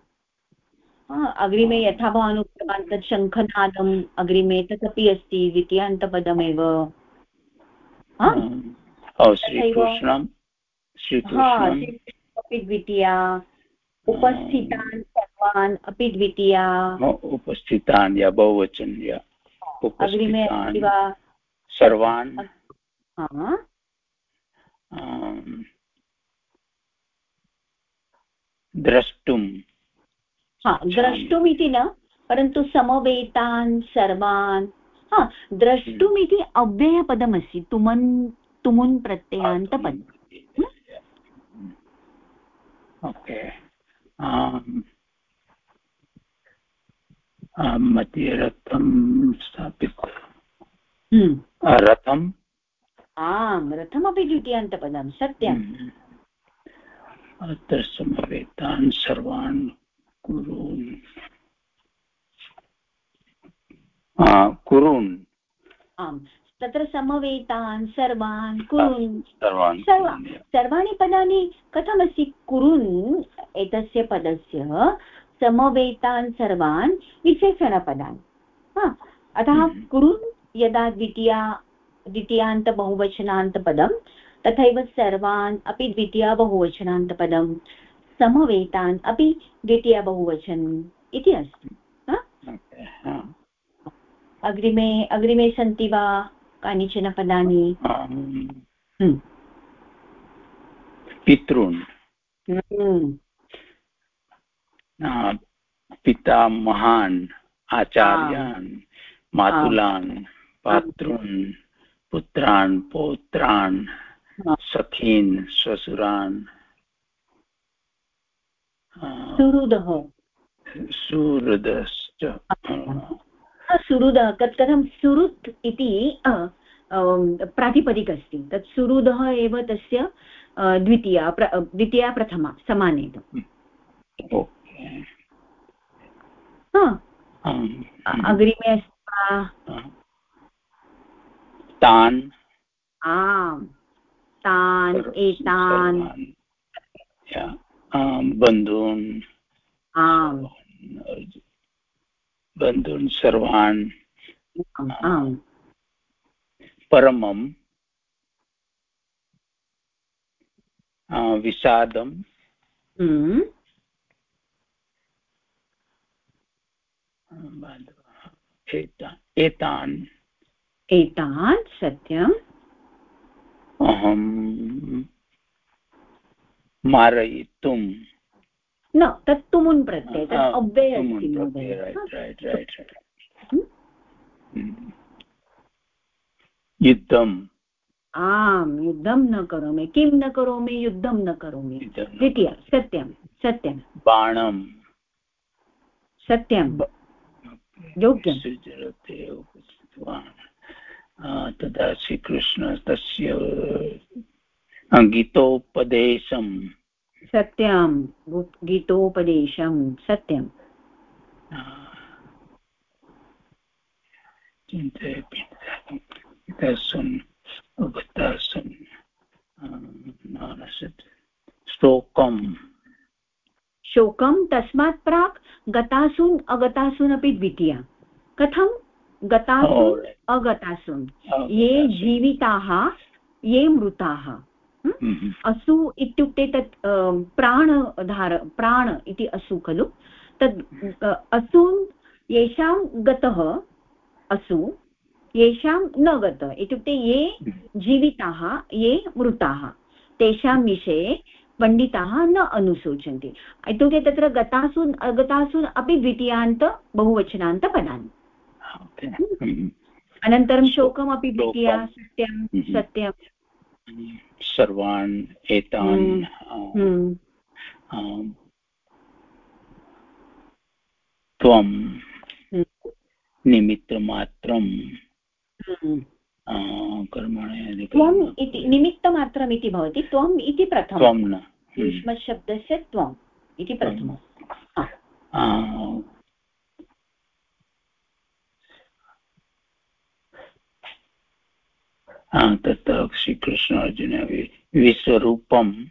अग्रिमे यथा भवान् उक्तवान् तत् शङ्खनादम् अग्रिमे तदपि अस्ति द्वितीयान्तपदमेव अपि द्वितीया उपस्थितान् सर्वान् अपि द्वितीया उपस्थितान् या बहुवचन या अग्रिमे अस्ति वा सर्वान्। द्रष्टुं हा। द्रष्टुम्। इति न परन्तु समवेतान् सर्वान्। हा द्रष्टुम् इति अव्ययपदमस्ति तुमन् तुमुन् प्रत्ययान्तपदम् ओके। मध्ये रथं स्थापित रथम् आम् रथमपि द्वितीयान्तपदं सत्यम्। अत्र समवेतान् सर्वान् कुरुन्। कुरुन्। आम् तत्र समवेतान् सर्वान् कुरुन्। सर्वान् सर्वाणि पदानि कथमस्ति? कुरुन् एतस्य पदस्य समवेतान् सर्वान् विशेषणपदानि। अतः कुरुन् यदा द्वितीया द्वितीयान्तबहुवचनान्तपदं तथैव सर्वान् अपि द्वितीया बहुवचनान्तपदं समवेतान् अपि द्वितीया बहुवचन इति अस्ति। अग्रिमे अग्रिमे सन्ति वा कानिचन पदानि? हम्म। पितॄन्। हम्म। पिता महान् आचार्यान् मातुलान् पातॄन् पुत्रान् पौत्रान् सखीन् श्वशुरान् सुहृदः। सुहृदश्च। सुहृदः कथं सुहृत् इति प्रातिपदिक अस्ति तत् सुहृदः एव तस्य द्वितीया द्वितीया प्रथमा समानेन अग्रिमे अस्ति तान्। आम्। तान् एतान्। बन्धून् आम् बन्धून् सर्वान्। परमं विषादं हम्म। एतान्। एतान् सत्यम्। अहं मारयितुं। न तत् तुमुन् प्रत्यय तत् अव्यय युद्धम्। आम् युद्धं न करोमि। किं न करोमि? युद्धं न करोमि। द्वितीय सत्यं सत्यं बाणं सत्यं योग्यं तदा श्रीकृष्ण तस्य गीतोपदेशं सत्यं गीतोपदेशं सत्यं चिन्तयन् उक्तसन् श्लोकं शोकं तस्मात् प्राक् गतासून् अगतासून् अपि द्वितीया। कथं? गतासून् अगतासून्। ये जीविताः ये मृताः हम्म, असु इत्युक्ते तत् प्राणधार प्राण इति असु खलु। तद् असून् येषां गतः असु येषां न गतः। इत्युक्ते ये जीविताः ये मृताः तेषां विषये पण्डिताः न अनुशोचन्ति इत्युक्ते तत्र गतासु अगतासु अपि द्वितीयान्त बहुवचनान्तपदानि [LAUGHS] हम्म। अनन्तरं शोकमपि द्वितीया सत्यं सत्यं। सर्वान् एतान् हम्म। त्वं निमित्तमात्रं कर्मणे त्वम् इति निमित्तमात्रमिति भवति त्वम् इति प्रथमं। युष्मशब्दस्य त्वम् इति प्रथमम् तत्र श्रीकृष्ण अर्जुन विश्वरूपं।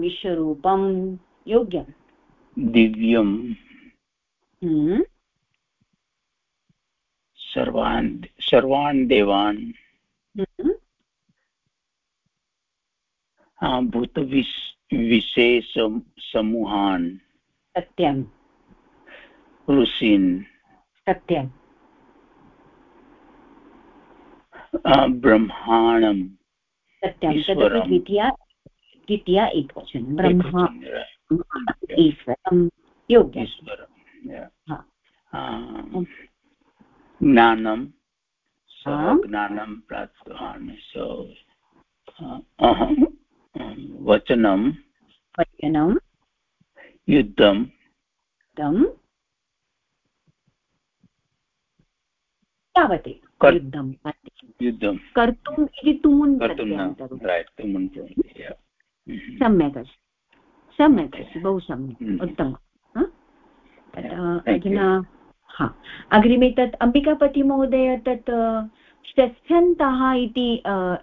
विश्वरूपं योग्यं दिव्यं हम्म। सर्वान् सर्वान् देवान्। हम्म। भूतविश विशेषसमूहान् सत्यं ऋषीन्। सत्यं ब्रह्माणं सत्यं द्वितीया द्वितीया एकवचनं। ब्रह्मा ईश्वरं योग्यम्। ज्ञानं ज्ञानं प्राप्तवान् सो अहं वचनं वचनं युद्धं तावत् युद्धं युद्धं कर्तुम् इति तुमुन् सम्यक् अस्ति सम्यक् अस्ति बहु सम्यक्। उत्तमम् अधुना हा. अग्रिमे तत् अम्बिकापतिमहोदय तत् षष्ठ्यन्ताः इति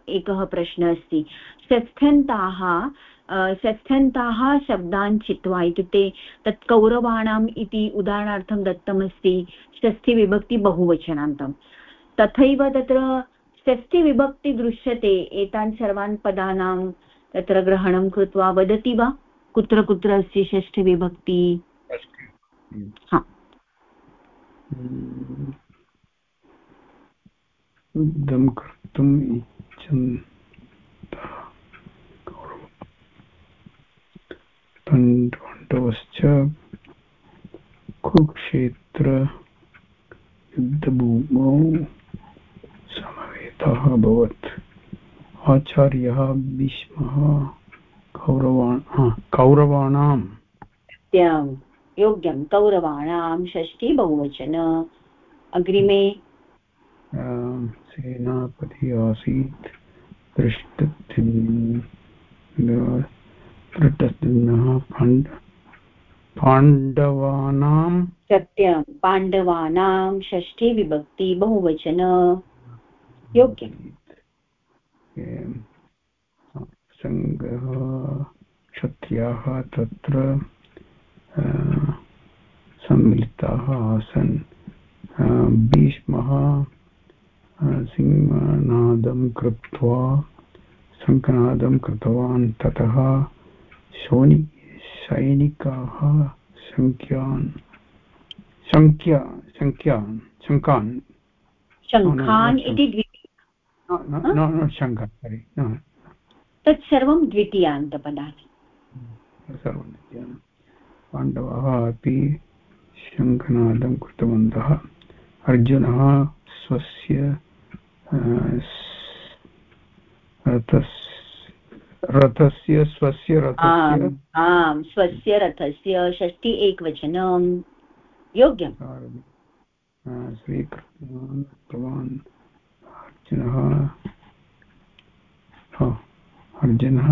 एकः प्रश्नः अस्ति. षष्ठ्यन्ताः षष्ठ्यन्ताः शब्दान् चित्वा इत्युक्ते तत् कौरवाणाम् इति उदाहरणार्थं दत्तमस्ति षष्ठीविभक्ति बहुवचनान्तं. तथैव तत्र षष्ठीविभक्ति दृश्यते एतान् सर्वान् पदानां तत्र ग्रहणं कृत्वा वदति वा? कुत्र कुत्र अस्ति षष्ठीविभक्ति हा. युद्धं कर्तुम् इच्छन्तः पाण्डवश्च कुरुक्षेत्र युद्धभूमौ समवेतः अभवत्। आचार्यः भीष्मः कौरवाण कौरवाणां योग्यं कौरवाणां षष्ठी बहुवचन। अग्रिमे। सेनापति आसीत् दृष्टद्युम्नः पाण्ड पाण्डवानां। सत्यं पाण्डवानां षष्ठी विभक्ति बहुवचन। योग्यम् सङ्गः क्षत्रियाः तत्र। सम्मिलिताः आसन्। भीष्मः सिंहनादं कृत्वा शङ्खनादं कृतवान् ततः शोनि सैनिकाः सङ्ख्यान् सङ्ख्या सङ्ख्यान् शङ्कान् शङ्खान् इति शङ्ख सरि तत् सर्वं द्वितीयान्तपदानि। सर्वं द्वितीयान्। पाण्डवाः अपि शङ्खनादं कृतवन्तः। अर्जुनः स्वस्य रथस्य स्वस्य रथस्य आम् स्वस्य रथस्य षष्टि एकवचनं। योग्यम्। स्वीकृतवान् अर्जुनः अर्जुनः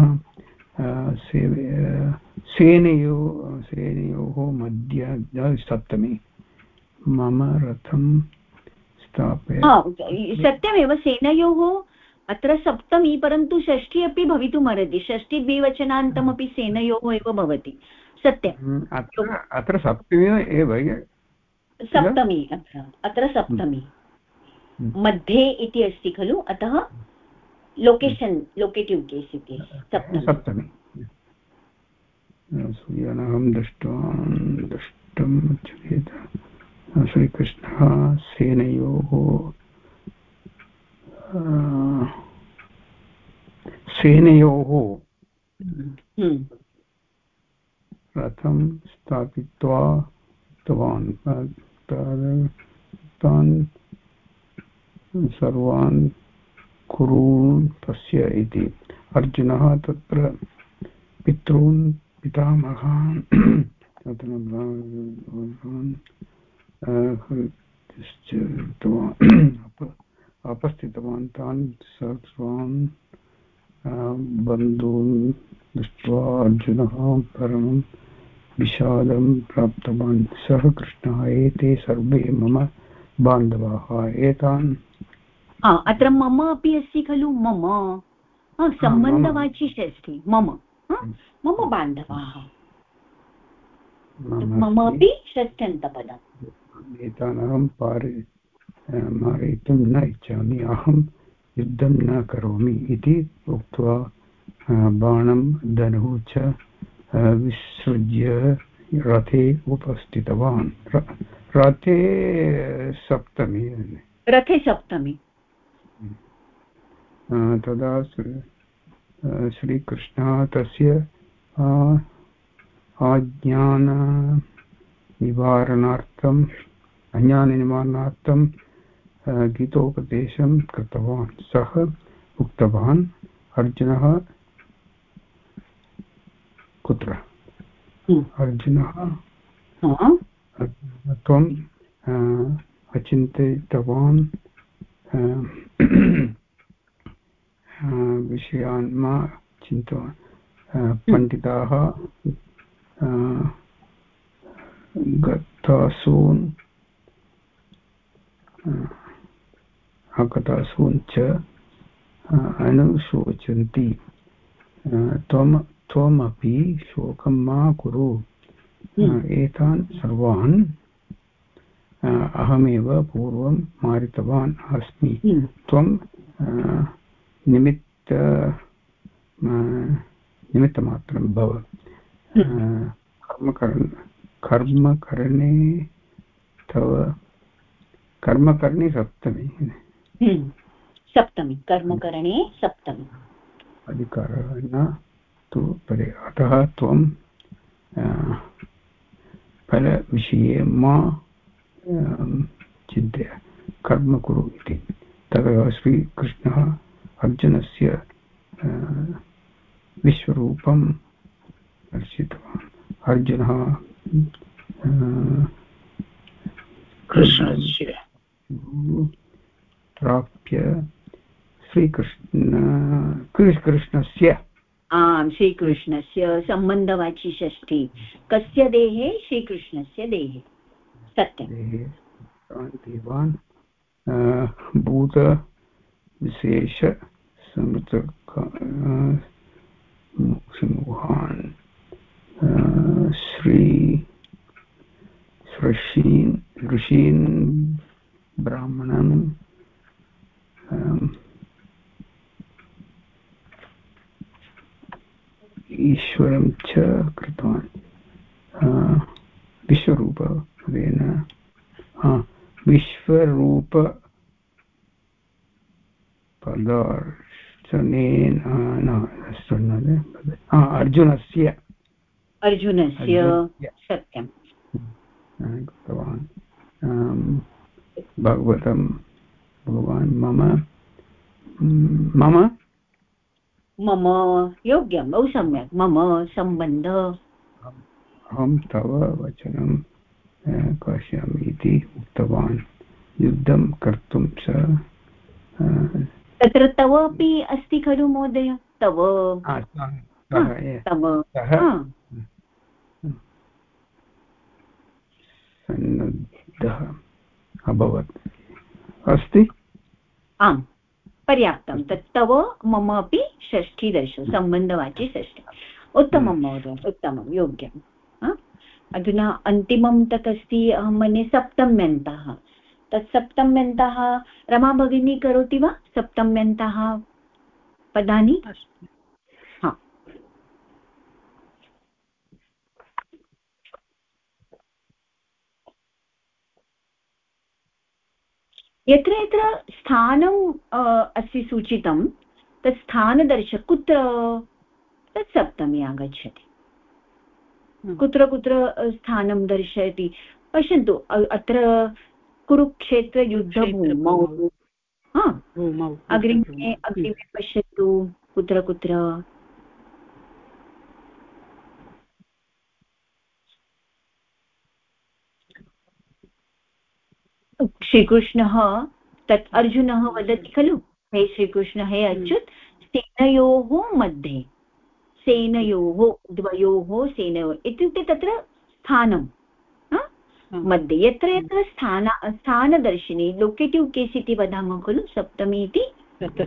सेनयो सेनयोः मध्य सप्तमी मम रथं स्थापय सत्यमेव सेनयोः अत्र सप्तमी परन्तु षष्ठी अपि भवितुमर्हति षष्ठी द्विवचनान्तमपि सेनयोः एव भवति सत्यम् अत्र सप्तमी एव सप्तमी अत्र अत्र सप्तमी मध्ये इति अस्ति खलु अतः लोकेशन् लोकेटिव् केस् इति सप्तमी सूर्यानहं दृष्टवान् दृष्टं चेत् श्रीकृष्णः सेनयोः सेनयोः। रथं स्थापित्वा उक्तवान् तान् सर्वान् कुरून् पश्य इति। अर्जुनः तत्र पितॄन्, पितामहान् [CLEARS THROAT] [CLEARS THROAT] अपस्थितवान्, तान् सर्वान् बन्धून् दृष्ट्वा अर्जुनः परमं विषादं प्राप्तवान्। सः कृष्णः, एते सर्वे मम बान्धवाः। एतान् अत्र मम अपि अस्ति खलु मम. सम्बन्धवाची षष्ठी मम. मम बान्धवाः. मम अपि षष्ठ्यन्तपदम्. एतान् अहं पारि मारयितुं न इच्छामि अहं युद्धं न करोमि इति उक्त्वा बाणं धनुः च विसृज्य रथे उपस्थितवान्. रथे सप्तमी। रथे सप्तमी। तदा श्रीकृष्णः तस्य आज्ञाननिवारणार्थम् अज्ञाननिवारणार्थं गीतोपदेशं कृतवान्। सः उक्तवान् अर्जुनः कुत्र? हम्म। अर्जुनः त्वम् अचिन्तितवान् विषयान् मा चिन्तवान् हम्म। पण्डिताः गतासून् आकटासून् च अनुशोचन्ति त्वं त्वमपि शोकं मा कुरु हम्म। एतान् सर्वान् अहमेव पूर्वं मारितवान् अस्मि हम्म। त्वं निमित्त निमित्तमात्रं भव। हम्म। कर्मकर्ण कर्मकरणे तव। कर्मकरणे सप्तमी। हम्म। सप्तमी। कर्मकरणे सप्तमी। अधिकारः न तु परे। अतः त्वं फलविषये मा चिन्तय। कर्म कुरु इति। तदा श्रीकृष्णः अर्जुनस्य विश्वरूपं दर्शितवान्। अर्जुनः कृष्णस्य। प्राप्य श्रीकृष्ण कृष्णस्य आम् श्रीकृष्णस्य सम्बन्धवाची षष्ठी। कस्य देहे? श्रीकृष्णस्य देहे। सत्यं देवान् भूतविशेष समृतमुहान् श्री ऋषीन् ऋषीन् ब्राह्मणम् ईश्वरं च कृतवान् विश्वरूपत्वेन विश्वरूप पदार्चनेन अर्जुनस्य। अर्जुनस्य सत्यं कृतवान् भगवतं भगवान् मम मम? मम योग्यं बहु सम्यक्। मम सम्बन्ध। अहं तव वचनं पश्यामि इति उक्तवान्। युद्धं कर्तुं स तत्र तव अपि अस्ति खलु महोदय? तव। तव। सन्नद्धः अभवत्। अस्ति? आम् पर्याप्तं। तत् तव मम अपि षष्ठी दश सम्बन्धवाची षष्ठी। उत्तमं हम्म। महोदय उत्तमं योग्यम् अधुना अन्तिमं तत् अस्ति अहं मन्ये सप्तम्यन्तः। तत् सप्तम्यन्तः। रमा भगिनी करोति वा? सप्तम्यन्तः पदानि? हा। यत्र यत्र स्थानम् अस्ति सूचितं तत् स्थानदर्श कुत्र? तत् सप्तमी आगच्छति। कुत्र कुत्र स्थानं दर्शयति? पश्यन्तु अत्र कुरुक्षेत्रयुद्धभूमौ अग्रिमे अग्रिमे पश्यतु कुत्र कुत्र। श्रीकृष्णः तत् अर्जुनः वदति खलु? हे श्रीकृष्ण हे हम्म। अच्युत् सेनयोः मध्ये सेनयोः द्वयोः सेनयोः इत्युक्ते तत्र स्थानं मध्ये यत्र यत्र स्थान स्थानदर्शिनी लोकेटिव् केस् इति वदामः खलु सप्तमी इति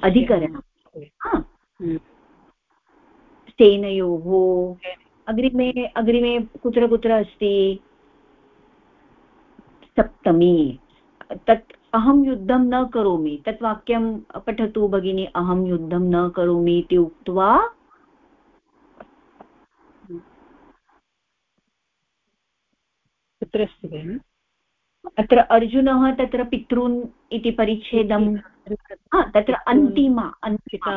अधिकरणं हम्म। सेनयोः। अग्रिमे अग्रिमे कुत्र कुत्र अस्ति? सप्तमी। तत् अहं युद्धं न करोमि। तत् वाक्यं पठतु भगिनी अहं युद्धं न करोमि इति उक्त्वा कुत्र अस्ति भगिनि अत्र अर्जुनः तत्र पितॄन् इति परिच्छेदं तत्र अन्तिमा अन्तिमा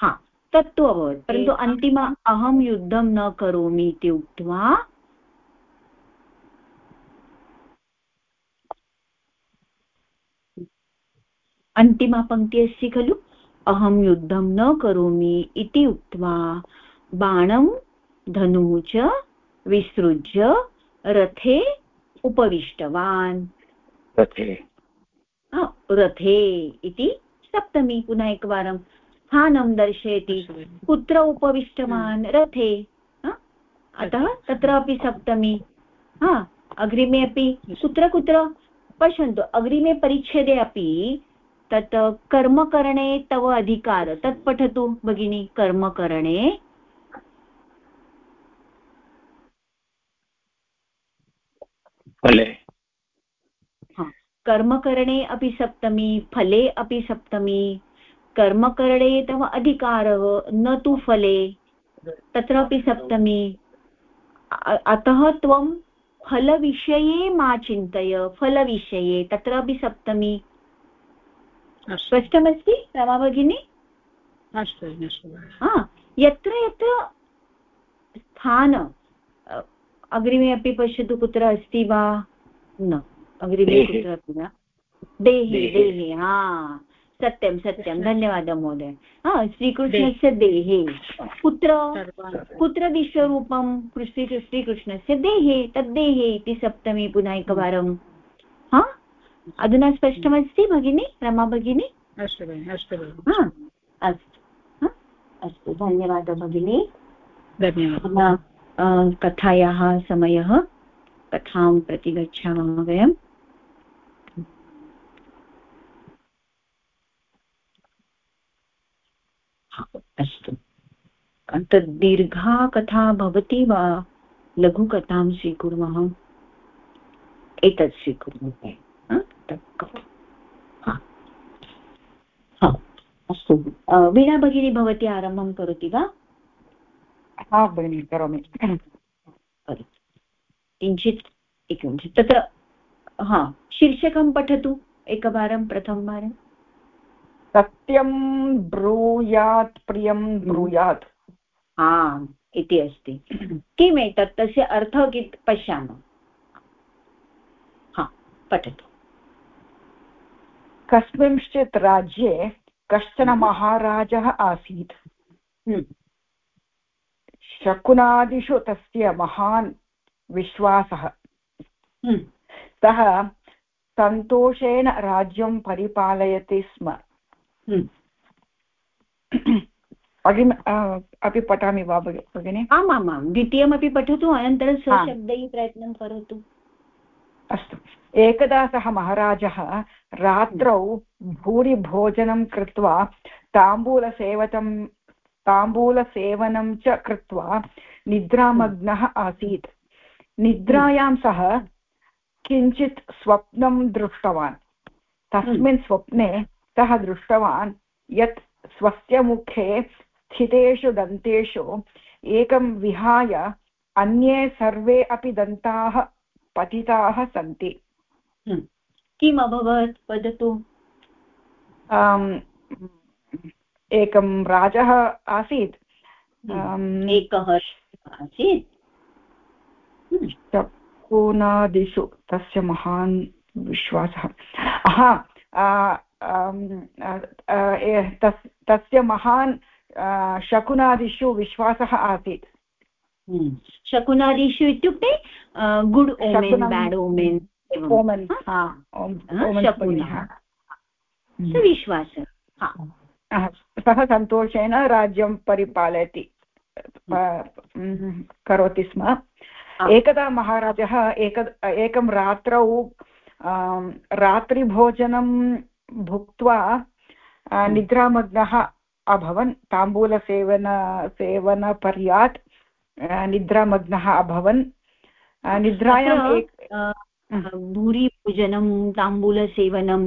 हा तत्तु अभवत्। परन्तु अन्तिम अहं युद्धं न करोमि इति उक्त्वा अन्तिमा पङ्क्ति अस्ति खलु? अहं युद्धं न करोमि इति उक्त्वा बाणं धनुः च विसृज्य रथे उपविष्टवान्। रथे। रथे इति सप्तमी पुनः एकवारं स्थानं दर्शयति। कुत्र उपविष्टवान्? हम्म। रथे। अतः तत्रापि सप्तमी। हा अग्रिमे अपि कुत्र कुत्र पश्यन्तु। अग्रिमे परिच्छेदे अपि तत् कर्मकरणे तव अधिकार। तत् पठतु भगिनी कर्मकरणे फले। कर्मकरणे अपि सप्तमी फले अपि सप्तमी। कर्मकरणे तव अधिकारः न तु फले। तत्रापि सप्तमी। अतः त्वं फलविषये मा चिन्तय फलविषये तत्रापि सप्तमी। स्पष्टमस्ति रमा भगिनी? यत्र यत्र स्थान अग्रिमे अपि पश्यतु कुत्र अस्ति वा? न अग्रिमे कुत्रापि न। देहे देहे। हा। सत्यं सत्यं धन्यवादः महोदय। हा श्रीकृष्णस्य देहे। कुत्र? कुत्र विश्वरूपं? श्रीकृष्णस्य देहे तद्देहे इति सप्तमी पुनः एकवारं। हा? अधुना स्पष्टमस्ति भगिनी? रमा भगिनी? अस्तु अस्तु अस्तु। अस्तु। धन्यवादः भगिनी। धन्यवादः। कथायाः समयः कथां प्रति गच्छामः वयम्। अस्तु। तद् दीर्घा कथा भवति वा? लघुकथां स्वीकुर्मः। एतत् स्वीकुर्मः अस्तु। वीणा भगिनी भवती आरम्भं करोति वा? हा भगिनि करोमि किञ्चित् एकनिमिषं तत्र हा शीर्षकं पठतु एकवारं प्रथमवारं। सत्यं ब्रूयात् प्रियं ब्रूयात्। आम् इति अस्ति। किम् एतत्? तस्य अर्थः कि पश्यामः। हा पठतु। कस्मिंश्चित् राज्ये कश्चन महाराजः आसीत्। हम्म। शकुनादिषु तस्य महान् विश्वासः। हम्म। सः सन्तोषेण राज्यं परिपालयति स्म। हम्म। अग्रिम अपि पठामि वा भगिनि? आमामां द्वितीयमपि पठतु अनन्तरं स्वशब्दैः प्रयत्नं करोतु। अस्तु। एकदा सः महाराजः रात्रौ भूरिभोजनं कृत्वा ताम्बूलसेवतं ताम्बूलसेवनं च कृत्वा निद्रामग्नः आसीत्. निद्रायां सः किञ्चित् स्वप्नं दृष्टवान्। तस्मिन् स्वप्ने सः दृष्टवान् यत् स्वस्य मुखे स्थितेषु दन्तेषु एकं विहाय अन्ये सर्वे अपि दन्ताः पतिताः सन्ति। किम् अभवत्? वदतु। एकं राजः आसीत्। हम्म। एकः आसीत्? शकुनादिषु तस्य महान् विश्वासः। हा तस्य महान् शकुनादिषु विश्वासः आसीत्। हम्म। शकुनादिषु इत्युक्ते good omen bad omen omen विश्वासः। सः सन्तोषेण राज्यं परिपालयति करोति स्म। एकदा महाराजः एक एकं रात्रौ रात्रिभोजनं भुक्त्वा निद्रामग्नः अभवन् ताम्बूलसेवन सेवनपर्यात् निद्रामग्नः अभवन्। निद्रायाम् एक भूरिभोजनं ताम्बूलसेवनं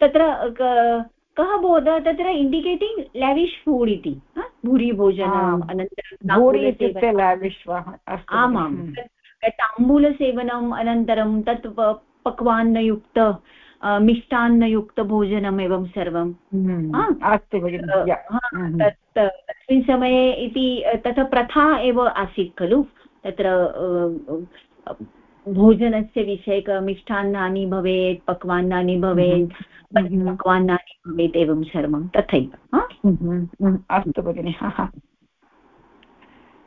तत्र कः बोधः? तत्र इण्डिकेटिङ्ग् लेविश् फुड् इति भूरिभोजनम् अनन्तरं आमां ताम्बूलसेवनम्। अनन्तरं तत् पक्वान्नयुक्त मिष्टान्नयुक्तभोजनम् एवं सर्वं। अस्तु तस्मिन् समये इति तथा प्रथा एव आसीत् खलु। तत्र भोजनस्य विषयक मिष्टान्नानि भवेत् पक्वान्नानि भवेत् पक्वान्नानि भवेत् एवं सर्वं तथैव अस्तु भगिनि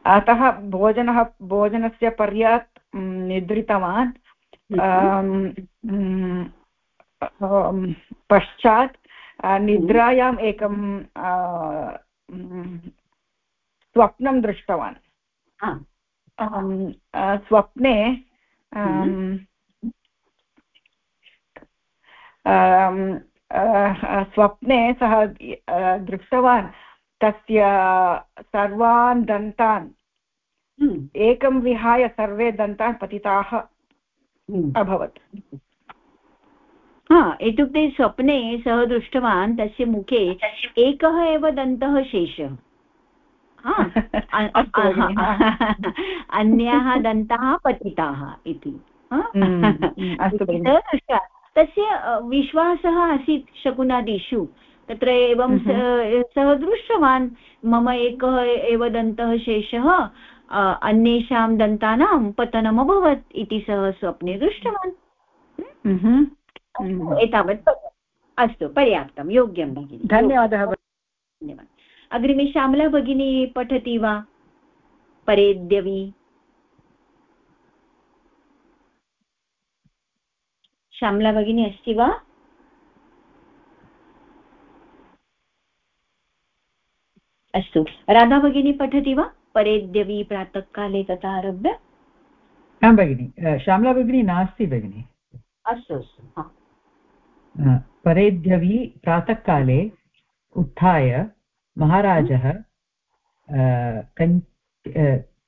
अतः भोजनः भोजनस्य पर्यात् निद्रितवान्। पश्चात् निद्रायाम् एकं स्वप्नं दृष्टवान्। स्वप्ने स्वप्ने सः दृष्टवान् तस्य सर्वान् दन्तान् हम्म। एकं विहाय सर्वे दन्तान् पतिताः हम्म। अभवत् हा इत्युक्ते स्वप्ने सः दृष्टवान् तस्य मुखे एकः एव दन्तः शेषः [LAUGHS] अन्याः दन्ताः पतिताः इति [LAUGHS] तस्य विश्वासः आसीत् शकुनादिषु तत्र एवं सः दृष्टवान् मम एकः एव दन्तः शेषः अन्येषां दन्तानां पतनम् अभवत् इति सः स्वप्ने दृष्टवान्। एतावत् अस्तु पर्याप्तं योग्यं भगिनि धन्यवादः धन्यवादः। अग्रिमे श्यामला भगिनी पठति वा? परेद्यवि। श्यामला भगिनी अस्ति वा? अस्तु। राधा भगिनी पठति वा? परेद्यवि प्रातःकाले तथा आरभ्य? आं भगिनि श्यामला भगिनी नास्ति भगिनि। अस्तु अस्तु परेद्यवि प्रातःकाले उत्थाय महाराजः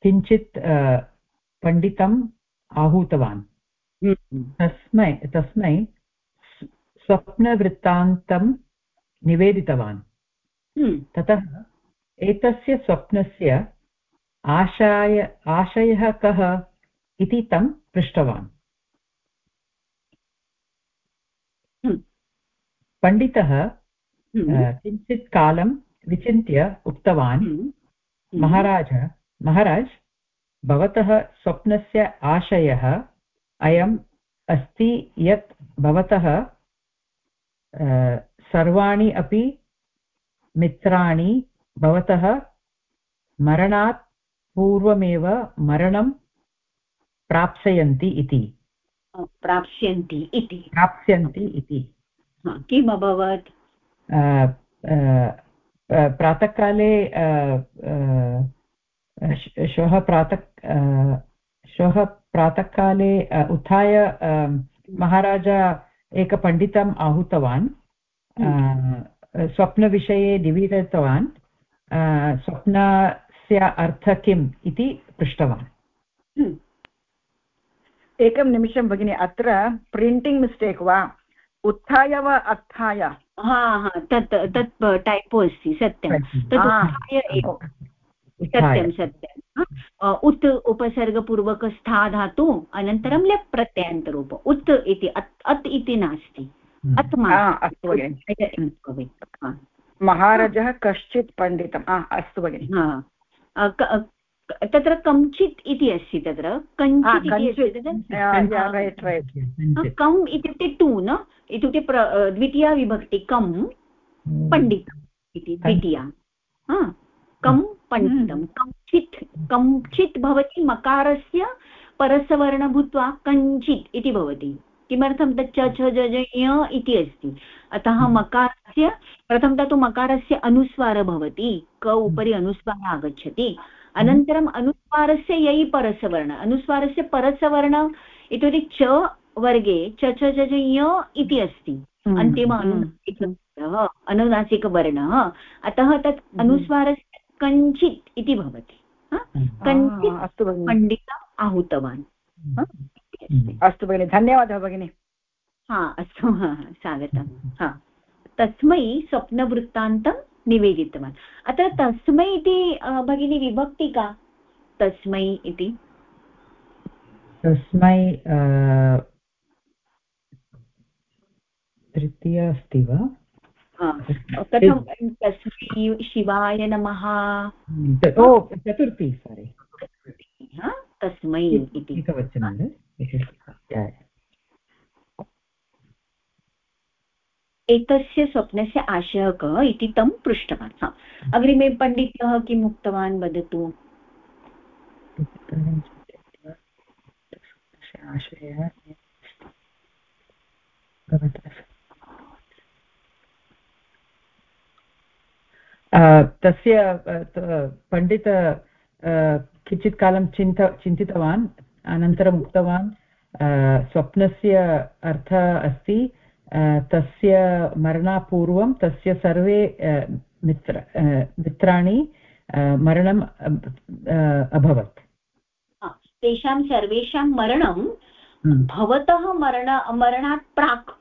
किञ्चित् पण्डितम् आहूतवान् हम्म। तस्मै तस्मै स्वप्नवृत्तान्तं निवेदितवान् हम्म। ततः एतस्य स्वप्नस्य आशाय आशयः कः इति तं पृष्टवान् हम्म। पण्डितः किञ्चित् कालं विचिन्त्य उक्तवान् हम्म, हम्म। महाराज महाराज भवतः स्वप्नस्य आशयः अयम् अस्ति यत् भवतः सर्वाणि अपि मित्राणि भवतः मरणात् पूर्वमेव मरणं प्राप्स्यन्ति इति। प्राप्स्यन्ति इति। प्राप्स्यन्ति इति। किम् अभवत् प्रातःकाले श्वः प्रातः श्वः प्रातःकाले उत्थाय महाराजा एकपण्डितम् आहूतवान् स्वप्नविषये निवेदितवान् स्वप्नस्य अर्थ किम् इति पृष्टवान्। एकं निमिषं भगिनि, अत्र प्रिण्टिङ्ग् मिस्टेक् वा? उत्थाय वा अत्थाय हा हा तत् तत् टैपो अस्ति सत्यं. तत् उत्थाय एव सत्यं सत्यं. उत् उपसर्गपूर्वकस्था धातु अनन्तरं लेप् प्रत्ययान्तरूप. उत् इति अत् इति नास्ति. अत् अस्तु महाराजः कश्चित् पण्डितम्. अस्तु भगिनि. तत्र कञ्चित् इति अस्ति तत्र। कञ्चित् कम् इत्युक्ते टु न? इत्युक्ते द्वितीया विभक्ति कम् हम्म। पण्डितम् इति द्वितीया। कम् पण्डितं हम्म। कञ्चित् कञ्चित् भवति मकारस्य परसवर्ण भूत्वा कञ्चित् इति भवति। किमर्थं तत् च छ ज इति अस्ति? अतः। मकारस्य प्रथमतः तु मकारस्य अनुस्वारः भवति। क उपरि अनुस्वारः आगच्छति। अनन्तरम् अनुस्वारस्य यै परसवर्ण। अनुस्वारस्य परसवर्ण इत्युक्ते च वर्गे च च च य इति अस्ति। हम्म, अन्तिम। अनुनासिकः अनुनासिकवर्णः। अतः तत्। अनुस्वारस्य कञ्चित् इति भवति। कञ्चित् अस्तु पण्डितम् आहूतवान्। अस्तु भगिनि धन्यवादः भगिनि। हा अस्तु स्वागतं हा तस्मै स्वप्नवृत्तान्तं निवेदितवान्। अत्र तस्मै इति भगिनी विभक्ति का? तस्मै इति। तस्मै तृतीया अस्ति वा? कथं तस्मै शिवाय नमः। चतुर्थी सारि तस्मै इति। एकवचनं एतस्य स्वप्नस्य आशयः कः इति तं पृष्टवान्। हा अग्रिमे पण्डितः किम् उक्तवान् वदतु? तस्य पण्डित किञ्चित् कालं चिन्त, चिन्तितवान्, अनन्तरम् उक्तवान् स्वप्नस्य अर्थः अस्ति तस्य मरणापूर्वं तस्य सर्वे मित्र मित्राणि मरणम् अभवत्। तेषां सर्वेषां मरणं हम्म। भवतः मरण मरणात् प्राक्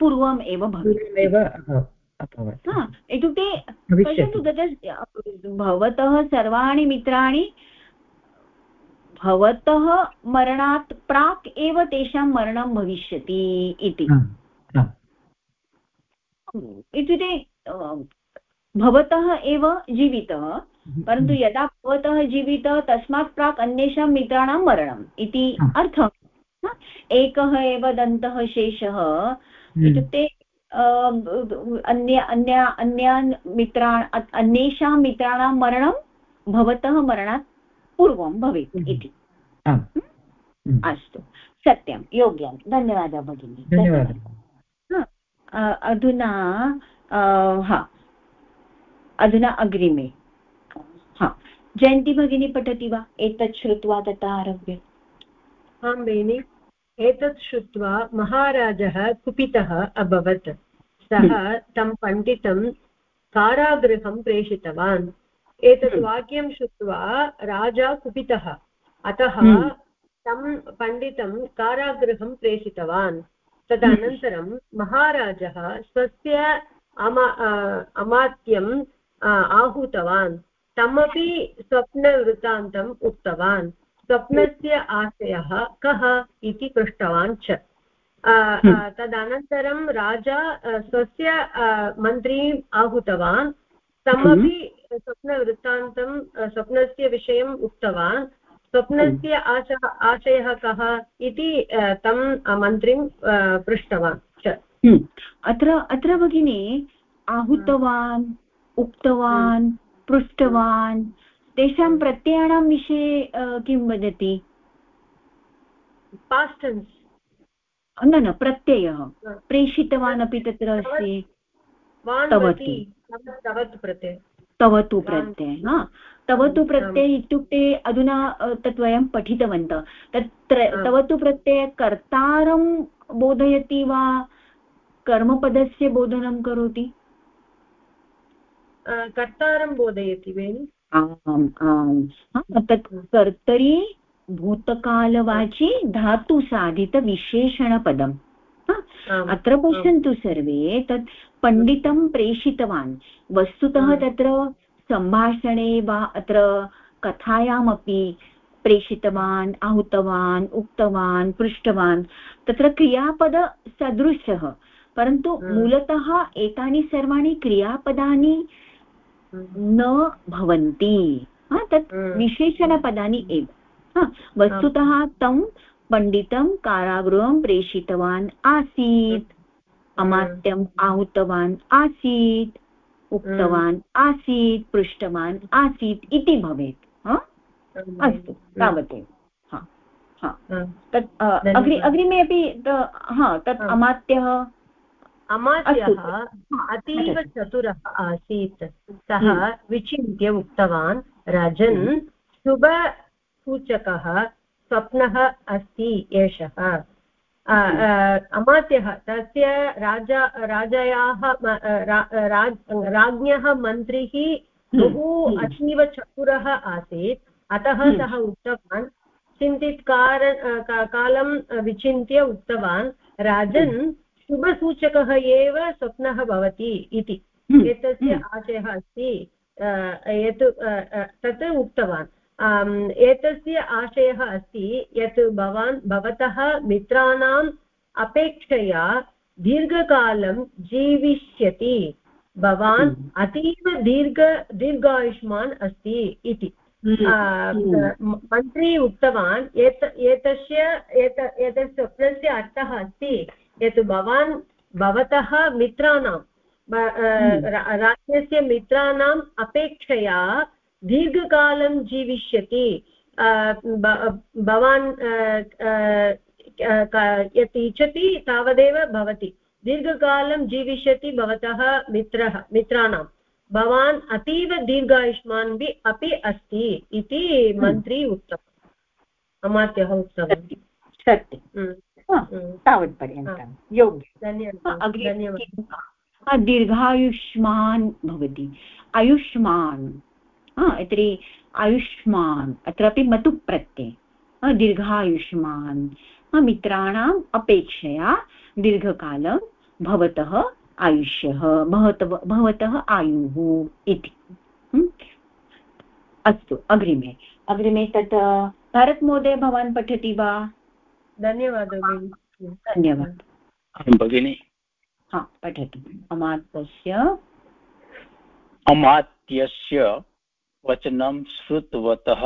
पूर्वम् एव एव इत्युक्ते पश्यतु तत् भवतः सर्वाणि मित्राणि भवतः मरणात् प्राक् एव तेषां मरणं भविष्यति इति। इत्युक्ते भवतः एव जीवितः परन्तु यदा भवतः जीवितः तस्मात् प्राक् अन्येषां मित्राणां मरणम् इति अर्थः। एकः एव दन्तः शेषः। इत्युक्ते अन्य अन्य अन्यान् मित्रा अन्येषां मित्राणां मरणं भवतः मरणात् पूर्वं भवेत् हम्म। इति। हम्म? हम्म। अस्तु। सत्यं। योग्यं। धन्यवादः भगिनि। अधुना हा। अधुना अग्रिमे। हा। जयन्ती भगिनी पठति वा? एतत् श्रुत्वा ततः आरभ्य। आं बेनि एतत् श्रुत्वा महाराजः कुपितः अभवत्। सः तं पण्डितं कारागृहं प्रेषितवान्। एतत् हम्म। वाक्यं श्रुत्वा राजा कुपितः अतः हम्म। तं पण्डितं कारागृहं प्रेषितवान् तदनन्तरं महाराजः स्वस्य अमा अमात्यम् आहूतवान् तमपि स्वप्नवृत्तान्तम् उक्तवान् स्वप्नस्य आशयः कः इति पृष्टवान् च हम्म। तदनन्तरं राजा स्वस्य मन्त्रीम् आहूतवान् तमपि स्वप्नवृत्तान्तं स्वप्नस्य विषयम् उक्तवान्। स्वप्नस्य आशः आशयः कः इति तं मन्त्रीं पृष्टवान्। च। हम्म। अत्र अत्र भगिनी आहूतवान् उक्तवान् पृष्टवान्। तेषां प्रत्ययाणां विषये किं वदति? पास्टन्स् न न प्रत्ययः। प्रेषितवान् अपि तत्र अस्ति। तव तु प्रत्यय हा? तव तु प्रत्यय इत्युक्ते अधुना तत् वयं पठितवन्तः। तत्र तव तु प्रत्यय कर्तारं बोधयति वा कर्मपदस्य बोधनं करोति? कर्तारं बोधयति बेनि आम् आम्। तत् कर्तरि भूतकालवाचि धातुसाधितविशेषणपदम् अत्र पश्यन्तु सर्वे तत् पण्डितं प्रेषितवान्। वस्तुतः तत्र सम्भाषणे वा अत्र कथायामपि प्रेषितवान् आहूतवान् उक्तवान् पृष्टवान्। तत्र क्रियापदसदृशः। परन्तु मूलतः एतानि सर्वाणि क्रियापदानि न भवन्ति। तत् विशेषणपदानि एव। वस्तुतः तं पण्डितं कारागृहं प्रेषितवान् आसीत्। अमात्यम् आहूतवान् आसीत् उक्तवान् आसीत् पृष्टवान् आसीत् इति भवेत्। अस्तु तावदेव। तत् अग्रि अग्रिमे अपि हा तत् अमात्यः अमात्यः अतीव चतुरः आसीत्। सः विचिन्त्य उक्तवान् राजन् शुभसूचकः स्वप्नः अस्ति एषः। अमात्यः तस्य राजा राजायाः राज्ञः मन्त्रिः बहु अतीव चतुरः आसीत्। अतः सः उक्तवान् किञ्चित् कार कालं विचिन्त्य उक्तवान् राजन् शुभसूचकः एव स्वप्नः भवति इति। एतस्य आशयः अस्ति यत् तत् उक्तवान्। एतस्य आशयः अस्ति यत् भवान् भवतः मित्राणाम् अपेक्षया दीर्घकालं जीविष्यति भवान् हम्म। अतीव दीर्घ दीर्घायुष्मान् अस्ति इति हम्म। मन्त्री उक्तवान् एत एतस्य एत एतस्य स्वप्नस्य अर्थः अस्ति यत् भवान् भवतः मित्राणां हम्म। राज्यस्य मित्राणाम् अपेक्षया दीर्घकालं जीविष्यति। भवान् यत् इच्छति तावदेव भवति। दीर्घकालं जीविष्यति भवतः मित्रः मित्राणां भवान् अतीव दीर्घायुष्मान् अपि अस्ति इति हम्म। मन्त्री उक्तवान्। अमात्यः उक्तवान्। सत्यं हम्म। हम्म। तावत्पर्यन्तं। योग्य। धन्यवादः। दीर्घायुष्मान् भवति। आयुष्मान् तर्हि आयुष्मान् अत्रापि मतु प्रत्यये. दीर्घायुष्मान्. मित्राणाम् अपेक्षया दीर्घकालं भवतः आयुष्यः भवतः भवतः आयुः इति. अस्तु अग्रिमे. अग्रिमे तत् भारतमहोदय भवान् पठति वा? धन्यवादः धन्यवादः. भगिनि. हा पठतु. अमात्यस्य? अमात्यस्य वचनं श्रुतवतः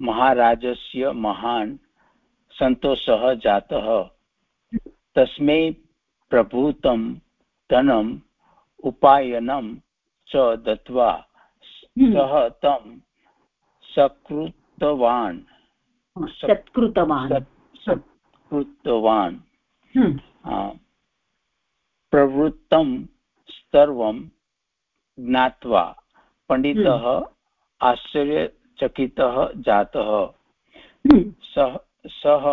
महाराजस्य महान् सन्तोषः जातः तस्मै प्रभूतं धनम् उपायनं च दत्त्वा हम्म। सः तं सकृतवान् सत्कृतवान् सत्कृतवान् हम्म। प्रवृत्तं सर्वं ज्ञात्वा पण्डितः हम्म। आश्चर्यचकितः जातः हम्म। सः सः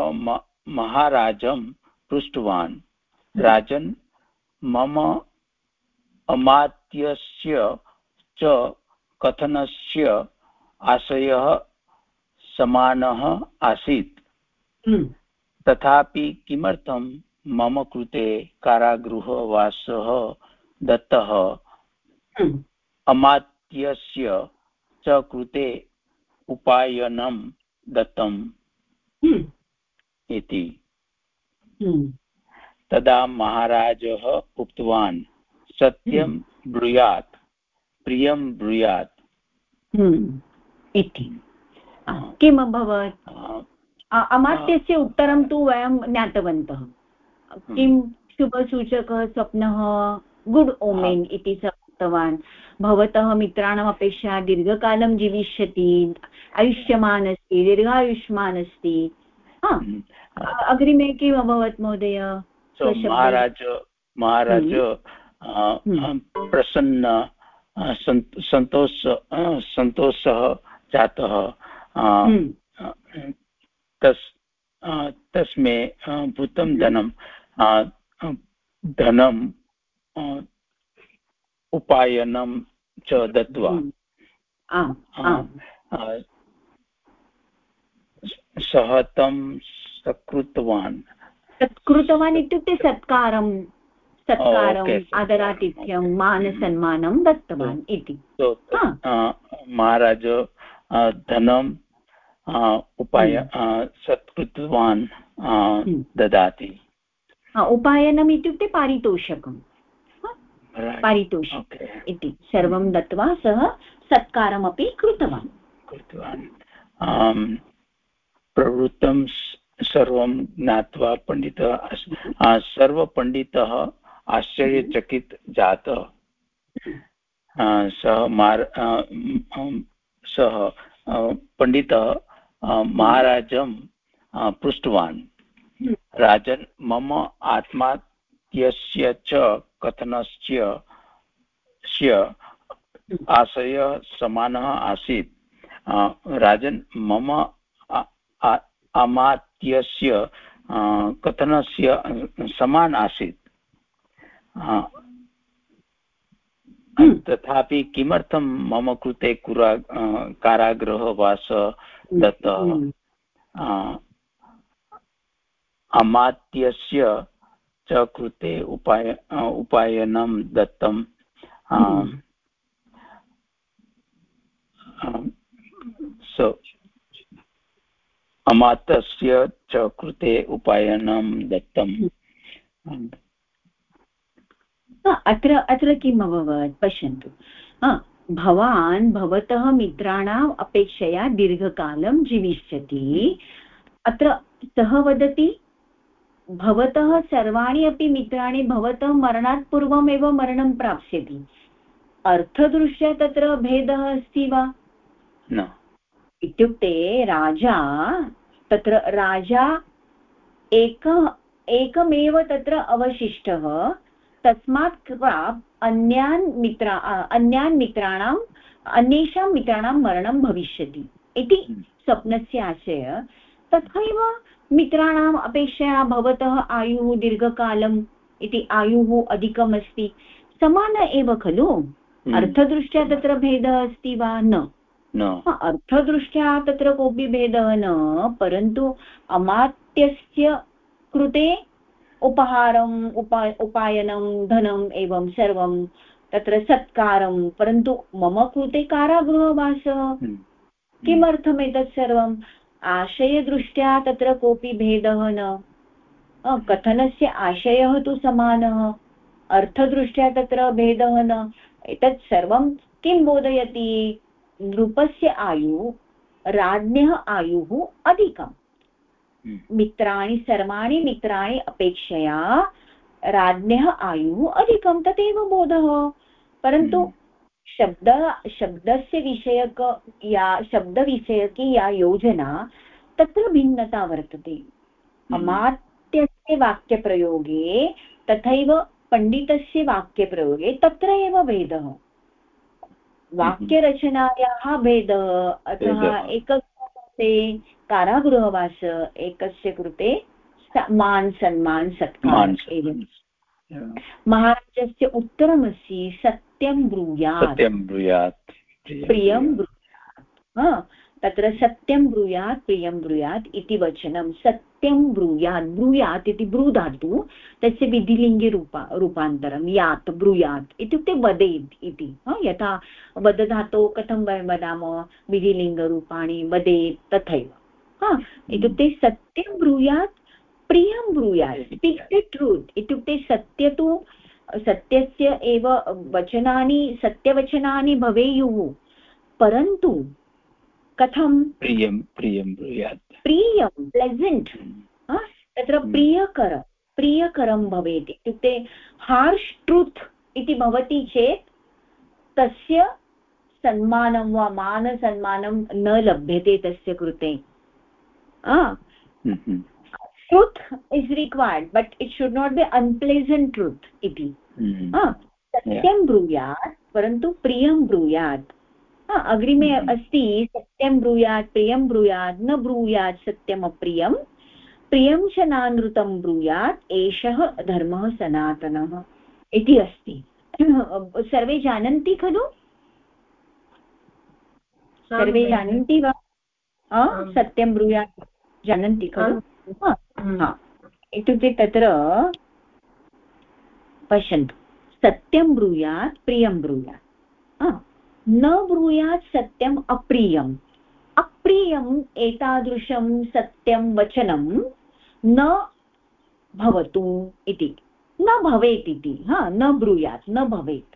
महाराजं पृष्टवान् राजन् मम अमात्यस्य च कथनस्य आशयः समानः आसीत् हम्म। तथापि किमर्थं मम कृते कारागृहवासः दत्तः अमात् कृते उपायनं दत्तम् हम्म। इति। हम्म। तदा महाराजः उक्तवान् सत्यं हम्म। ब्रूयात् प्रियं ब्रूयात्। इति। किम् अभवत् अमात्यस्य उत्तरं तु वयं ज्ञातवन्तः। किं? शुभसूचकः स्वप्नः गुड् ओमेन् इति स उक्तवान् भवतः मित्राणाम् अपेक्षया दीर्घकालं जीविष्यति आयुष्यमान् अस्ति दीर्घायुष्मान् अस्ति हम्म। अग्रिमे किम् अभवत् महोदय महाराज महाराज हम्म। हम्म। प्रसन्न सन्तोष सन्तोषः जातः तस् तस्मै भूतं धनं धनं उपायनं च दत्वा। सः तं सकृतवान्। सत्कृतवान् इत्युक्ते सत्कारं सत्कारम् आदरातिथ्यं मानसन्मानं दत्तवान् इति। महाराज धनं उपाय सत्कृतवान् ददाति। उपायनम् इत्युक्ते. पारितोषिकम्। Okay. इति सर्वं दत्त्वा सः सत्कारमपि कृतवान्। कृतवान्। प्रवृत्तं सर्वं ज्ञात्वा पण्डितः सर्वपण्डितः आश्चर्यचकित जातः। सः मार् सः पण्डितः महाराजं पृष्टवान्। राजन् मम आत्मा यस्य च कथनस्य स्य आशयः समानः आसीत्। राजन् मम अमात्यस्य कथनस्य समान आसीत्। तथापि किमर्थं मम कृते कुरा कारागृहवास दत्तः? अमात्यस्य च कृते उपाय उपायनं दत्तं आ, आम्, so अमातस्य च कृते उपायनं दत्तम्। अत्र अत्र किम् अभवत्? पश्यन्तु। भवान् भवतः मित्राणाम् अपेक्षया दीर्घकालं जीविष्यति। अत्र सः वदति? भवतः सर्वाणि अपि मित्राणि भवतः मरणात् पूर्वमेव मरणं प्राप्स्यति। अर्थदृष्ट्या तत्र भेदः अस्ति वा? न। इत्युक्ते राजा तत्र राजा एक एकमेव तत्र अवशिष्टः तस्मात् प्राक् अन्यान् मित्रा अन्यान् मित्राणाम् अन्येषां मित्राणां मरणं भविष्यति। इति स्वप्नस्य आशय। तथैव मित्राणाम् अपेक्षया भवतः आयुः दीर्घकालम् इति आयुः अधिकमस्ति। समान एव खलु? अर्थदृष्ट्या तत्र भेदः अस्ति वा? न। न। अर्थदृष्ट्या तत्र कोऽपि भेदः न परन्तु अमात्यस्य कृते उपहारम् उपा उपायनं धनम् एवं सर्वं तत्र सत्कारं परन्तु मम कृते कारागृहवासः। किमर्थम् एतत् सर्वम्? आशयदृष्ट्या तत्र कोऽपि भेदः न। कथनस्य आशयः तु समानः अर्थदृष्ट्या तत्र भेदः न। एतत् सर्वं किं बोधयति? नृपस्य आयुः राज्ञः आयुः अधिकम्। hmm. मित्राणि सर्वाणि मित्राणि अपेक्षया राज्ञः आयुः अधिकं तदेव बोधः। परन्तु शब्द शब्दस्य विषयक या शब्दविषयकी या योजना तत्र भिन्नता वर्तते। अमात्यस्य वाक्यप्रयोगे तथैव पण्डितस्य वाक्यप्रयोगे तत्र एव भेदः। वाक्यरचनायाः भेदः अतः। एकस्य कारागृहवास एकस्य कृते मान् सन्मान् सत्कार एवं। महाराजस्य उत्तरमस्ति सत्यं ब्रूयात्। सत्यं ब्रूयात्। प्रियं ब्रूयात्। हा, तत्र सत्यं ब्रूयात् प्रियं ब्रूयात् इति वचनं। सत्यं ब्रूयात् ब्रूयात् इति ब्रूधातु तस्य विधिलिङ्गिरूपा रूपान्तरं यात् ब्रूयात् इत्युक्ते वदेत् इति हा, यथा वदधातोः कथं वयं वदामः? विधिलिङ्गरूपाणि वदेत् तथैव। हा इत्युक्ते सत्यं ब्रूयात् प्रियं ब्रूयात्। स्पीक् द ट्रूत् इत्युक्ते सत्य तु सत्यस्य एव वचनानि सत्यवचनानि भवेयुः। परन्तु कथं? प्रियं प्रियं ब्रूयात्। प्रियं प्लेसेण्ट् तत्र प्रियकर प्रियकरं भवेत्। इत्युक्ते हार्श् ट्रुत् इति भवति चेत् तस्य सन्मानं वा मानसन्मानं न लभ्यते तस्य कृते। Truth is required but it should not be unpleasant truth इति हा, सत्यं ब्रूयात् परन्तु प्रियं ब्रूयात्। अग्रिमे अस्ति सत्यं ब्रूयात् प्रियं ब्रूयात् न ब्रूयात् सत्यम् अप्रियं। प्रियं च नानृतं ब्रूयात् एषः धर्मः सनातनः इति अस्ति। [CLEARS THROAT] सर्वे जानन्ति खलु? सर्वे जानन्ति वा? सत्यं ब्रूयात् जानन्ति खलु? हा इत्युक्ते तत्र पश्यन्तु। सत्यं ब्रूयात्, प्रियं ब्रूयात्। न ब्रूयात्, सत्यम्, अप्रियम्। अप्रियम् एतादृशं सत्यं वचनं न भवतु इति। न भवेत् इति। हा, न ब्रूयात्, न भवेत्।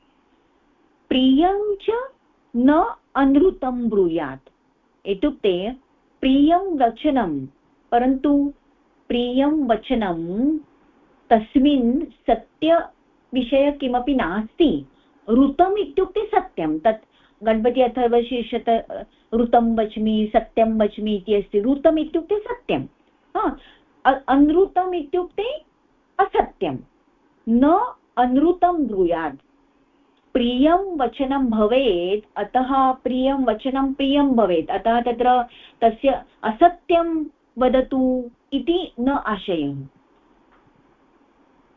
प्रियं च न अनृतं ब्रूयात्। इत्युक्ते प्रियं वचनं, परन्तु प्रियं वचनं, तस्मिन् सत्यविषय किमपि नास्ति। ऋतम् इत्युक्ते सत्यं। तत् गणपति अथर्वशीर्षत ऋतं वच्मि, सत्यं वच्मि इति अस्ति। ऋतम् इत्युक्ते सत्यं। अनृतम् इत्युक्ते असत्यं। न अनृतं ब्रूयात्। प्रियं वचनं भवेत्, अतः प्रियं वचनं प्रियं भवेत्। अतः तत्र तस्य असत्यं वदतु। इति न आशयः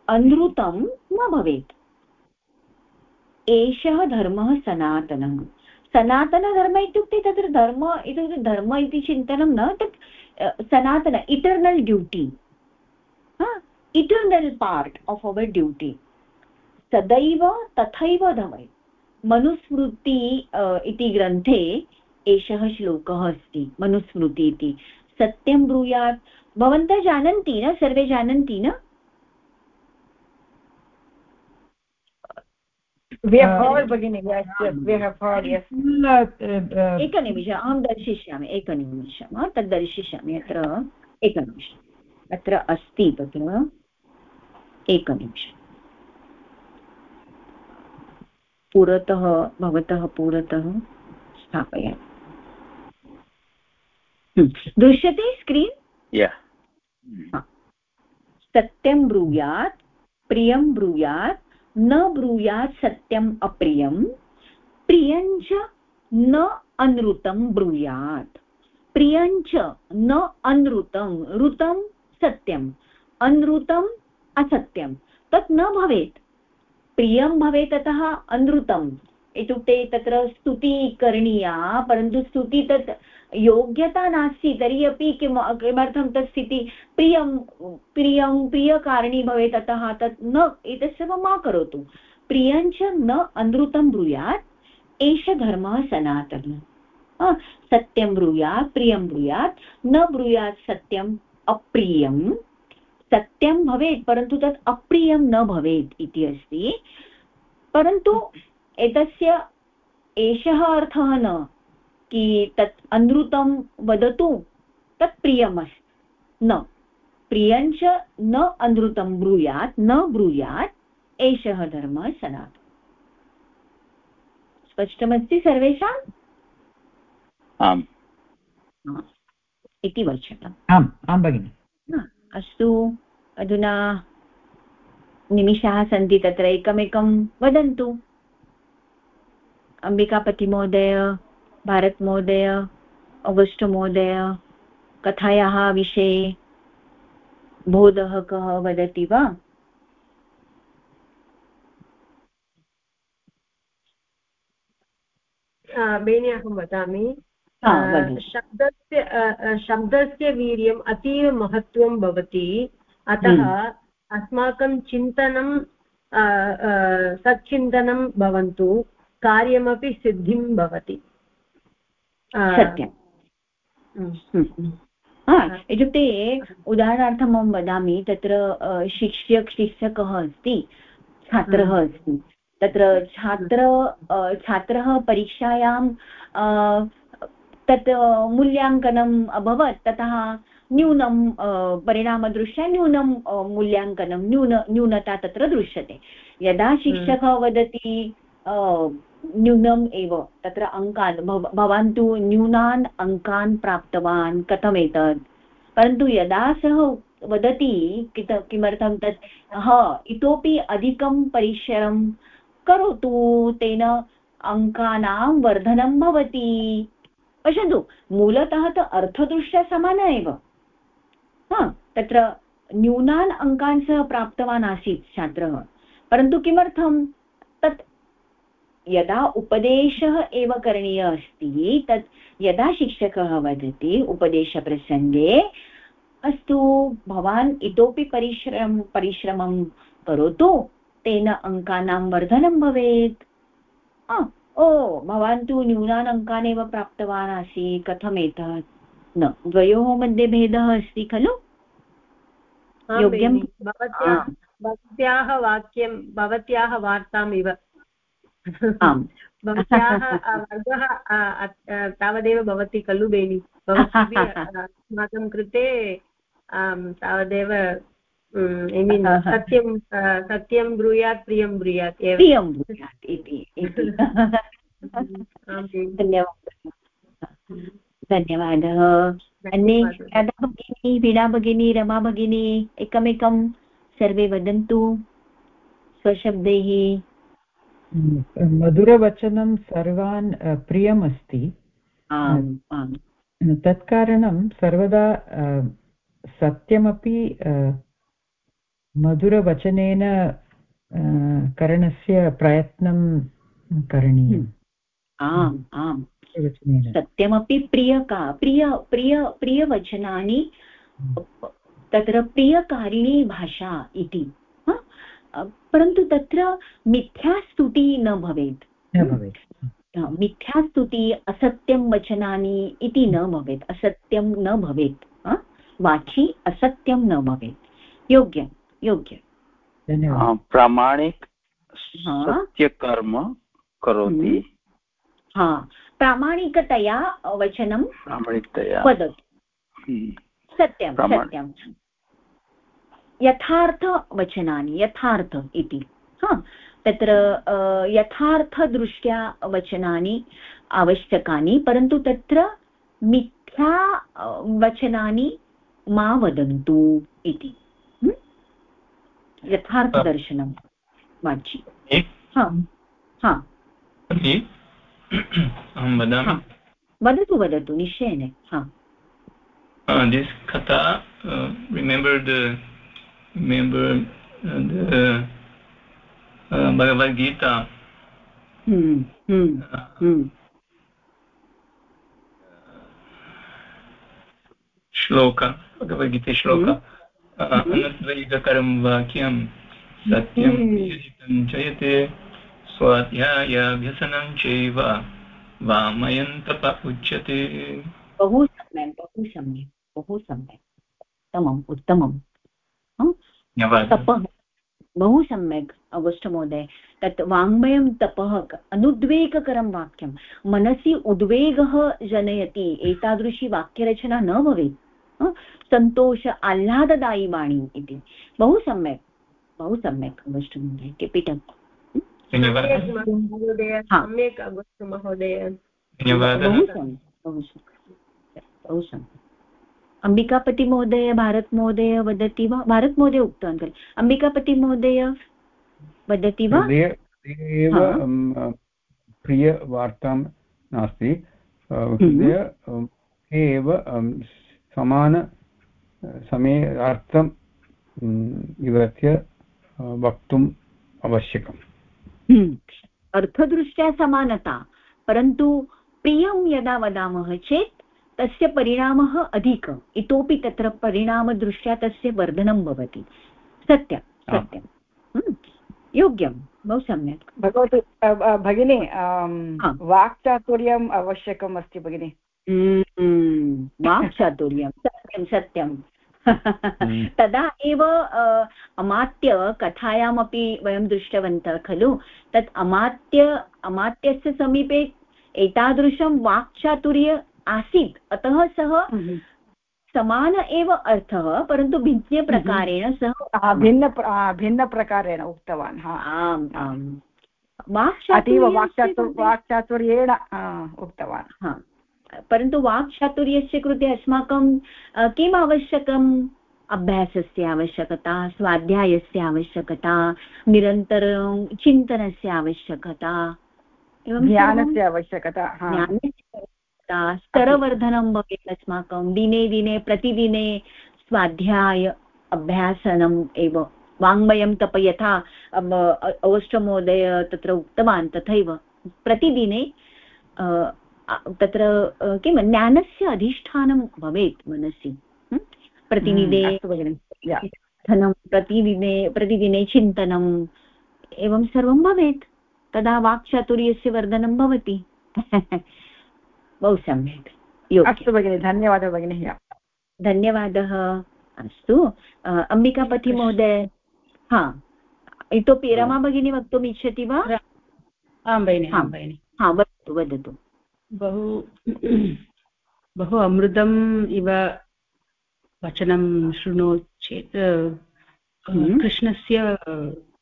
अनृतं न भवेत्। एषः धर्मः सनातनः सनातनधर्म इत्युक्ते तत्र धर्म इत्युक्ते धर्म इति चिन्तनं न, तत् सनातन eternal duty eternal part of our duty सदैव, तथैव भवेत् मनुस्मृति इति ग्रन्थे एषः श्लोकः अस्ति, मनुस्मृति इति। सत्यं ब्रूयात् भवन्तः जानन्ति न? सर्वे जानन्ति न? एकनिमिष अहं दर्शिष्यामि एकनिमिषं तद् दर्शिष्यामि अत्र एकनिमिषम् अत्र अस्ति तत्र एकनिमिषम् पुरतः भवतः पुरतः स्थापय हम्म। दृश्यते स्क्रीन् सत्यं ब्रूयात्, प्रियं ब्रूयात्, न ब्रूयात् सत्यम् अप्रियं प्रियञ्च न अनृतं ब्रूयात्। प्रियञ्च न अनृतं ऋतं सत्यम् अनृतम् असत्यं तत् न भवेत्। प्रियं भवेत् अतः अनृतम् इत्युक्ते तत्र स्तुतिः करणीया, परन्तु स्तुति तत् योग्यता नास्ति, तर्हि अपि किं, किमर्थं तत् स्थितिः प्रियं प्रियं, प्रियकारिणी भवेत् अतः तत् न, एतत् सर्वं मा करोतु। प्रियञ्च न अनृतं ब्रूयात्, एष धर्मः सनातनः। सत्यं ब्रूयात्, प्रियं ब्रूयात्, न ब्रूयात् सत्यम् अप्रियं सत्यं भवेत्, परन्तु तत् अप्रियं न भवेत् इति अस्ति। परन्तु एतस्य एषः अर्थः न कि तत् अनृतं वदतु तत् प्रियमस्ति न। प्रियञ्च न अनृतं ब्रूयात् न ब्रूयात् एषः धर्मः सनातनः। स्पष्टमस्ति सर्वेषाम्? आम्। इति वचनम् आम् आं भगिनि। अस्तु। अधुना निमिषाः सन्ति तत्र एकमेकं वदन्तु। अम्बिकापतिमहोदय भारतमहोदय अगस्ट् महोदय कथायाः विषये बोधः कः वदति वा? बेनि अहं वदामि। शब्दस्य शब्दस्य वीर्यम् अतीव महत्त्वं भवति। अतः हम्म। अस्माकं चिन्तनं सच्चिन्तनं भवन्तु। कार्यमपि सिद्धिं भवति सत्यम् हम्म। इत्युक्ते उदाहरणार्थम् अहं वदामि तत्र शिक्षक शिक्षकः अस्ति छात्रः हम्म। अस्ति तत्र छात्र छात्रः परीक्षायां तत् मूल्याङ्कनम् अभवत् ततः न्यूनं परिणामदृष्ट्या न्यूनं मूल्याङ्कनं न्यून न्यूनता तत्र दृश्यते यदा हम्म। शिक्षकः वदति न्यूनम् एव। तत्र अङ्कान् भवान् तु न्यूनान् अङ्कान् प्राप्तवान् कथमेतत् परन्तु यदा सः वदति किमर्थं तत्, ह, इतोपि अधिकं परिश्रमं करोतु, तेन अङ्कानां वर्धनं भवति। पश्यन्तु, मूलतः तु अर्थदृष्ट्या समान एव। हा, तत्र न्यूनान् अङ्कान् सः प्राप्तवान् आसीत् छात्रः। परन्तु किमर्थं यदा उपदेशः एव करणीयः अस्ति तत् यदा शिक्षकः वदति उपदेशप्रसङ्गे अस्तु भवान् इतोपि परिश्रम परिश्रमं करोतु तेन अङ्कानां वर्धनं भवेत्। ओ भवान् तु न्यूनान् अङ्कान् एव प्राप्तवान् आसीत् कथमेतत्? न द्वयोः मध्ये भेदः अस्ति खलु? योग्यं? भवत्याः वाक्यं भवत्याः वार्तामिव भवत्याः वर्गः तावदेव भवति खलु बेनि। अस्माकं कृते तावदेव ऐ मीन् सत्यं सत्यं ब्रूयात् प्रियं ब्रूयात् एव। प्रियं ब्रूयात् इति धन्यवादः। धन्यवादः। अन्ये राधा भगिनी वीणा भगिनी रमा भगिनी एकमेकं सर्वे वदन्तु। स्वशब्दैः मधुरवचनं सर्वान् प्रियमस्ति। तत्कारणं सर्वदा सत्यमपि मधुरवचनेन करणस्य प्रयत्नं करणीयम्। आम् आम्। सत्यमपि प्रियका प्रिय प्रिय प्रियवचनानि तत्र प्रियकारिणी भाषा इति। परन्तु तत्र मिथ्यास्तुतिः न भवेत्। न भवेत्। मिथ्यास्तुति असत्यं वचनानि इति न भवेत्। असत्यं न भवेत्। वाचि असत्यं न भवेत्। योग्यं योग्य। प्रामाणिक सत्यकर्म करोति। हम्म। हा प्रामाणिकतया वचनं वदतु। हम्म। सत्यं सत्यं। यथार्थवचनानि यथार्थ इति। हा तत्र यथार्थदृष्ट्या वचनानि आवश्यकानि परन्तु तत्र मिथ्या वचनानि मा वदन्तु इति। यथार्थदर्शनं वाचि हा हा। अहं वदामि। वदतु वदतु निश्चयेन। हा। This kata uh, remember the remember the uh, bhagavad gita hmm hmm hmm श्लोक भगवद्गीते श्लोक अनद्वैतकरं वाक्यं सत्यं विहितं जयते स्वाध्यायाभ्यसनं चैव वामयन्तप उच्यते बहु सम्यक् बहु सम्यक् बहु सम्यक् उत्तमम् उत्तमं तपः। बहु सम्यक् अगस्ट् महोदय तत् वाङ्मयं तपः अनुद्वेगकरं वाक्यं। मनसि उद्वेगः जनयति। एतादृशी वाक्यरचना न भवेत्। सन्तोष आह्लाददायी वाणी इति। बहु सम्यक् बहु सम्यक् अगस्ट् महोदय किपिटम् सम्यक् अगस्ट् महोदय बहु अम्बिकापतिमहोदय भारतमहोदय वदति वा भारतमहोदय उक्तवान् खलु अम्बिकापतिमहोदय वदति वा एव प्रियवार्तां नास्ति। एव समान समयार्थं विवृत्य वक्तुम् आवश्यकम्। अर्थदृष्ट्या समानता परन्तु प्रियं यदा वदामः चेत् तस्य परिणामः अधिक इतोपि तत्र परिणामदृष्ट्या तस्य वर्धनं भवति सत्यं सत्यं। योग्यं बहु सम्यक् भगवती भगिनी वाक्चातुर्यम् आवश्यकम् अस्ति भगिनि। वाक्चातुर्यं [LAUGHS] सत्यं सत्यं। [LAUGHS] तदा एव अमात्य कथायामपि वयं दृष्टवन्तः खलु तत् अमात्य अमात्यस्य समीपे एतादृशं वाक्चातुर्य आसीत्। अतः सः हम्म। समान एव अर्थः परन्तु भिन्नप्रकारेण हम्म। सः भिन्न भिन्नप्रकारेण उक्तवान् आम्। आम्। अतीव वाक्चातुर्येण उक्तवान्। परन्तु वाक्चातुर्यस्य कृते अस्माकं किम् आवश्यकम्? अभ्यासस्य आवश्यकता स्वाध्यायस्य आवश्यकता निरन्तरं चिन्तनस्य आवश्यकता। एवं ज्ञानस्य आवश्यकता ज्ञानस्य स्तरवर्धनं भवेत् अस्माकं। दिने दिने प्रतिदिने स्वाध्याय अभ्यासनम् एव। वाङ्मयं तप यथा अवष्टमहोदय तत्र उक्तवान् तथैव। प्रतिदिने तत्र किं ज्ञानस्य अधिष्ठानं भवेत् मनसि। प्रतिदिने धनं प्रतिदिने प्रतिदिने चिन्तनम् एवं सर्वं भवेत्। तदा वाक्चातुर्यस्य वर्धनं भवति। [LAUGHS] बहु सम्यक्। अस्तु भगिनि धन्यवादः भगिनि धन्यवादः। अस्तु। अम्बिकापति महोदय हा। इतोपि रमा भगिनी वक्तुम् इच्छति वा? आं भगिनि आं भगिनि। हा वदतु वदतु। बहु बहु अमृतम् इव वचनं शृणोति चेत् हम्म। कृष्णस्य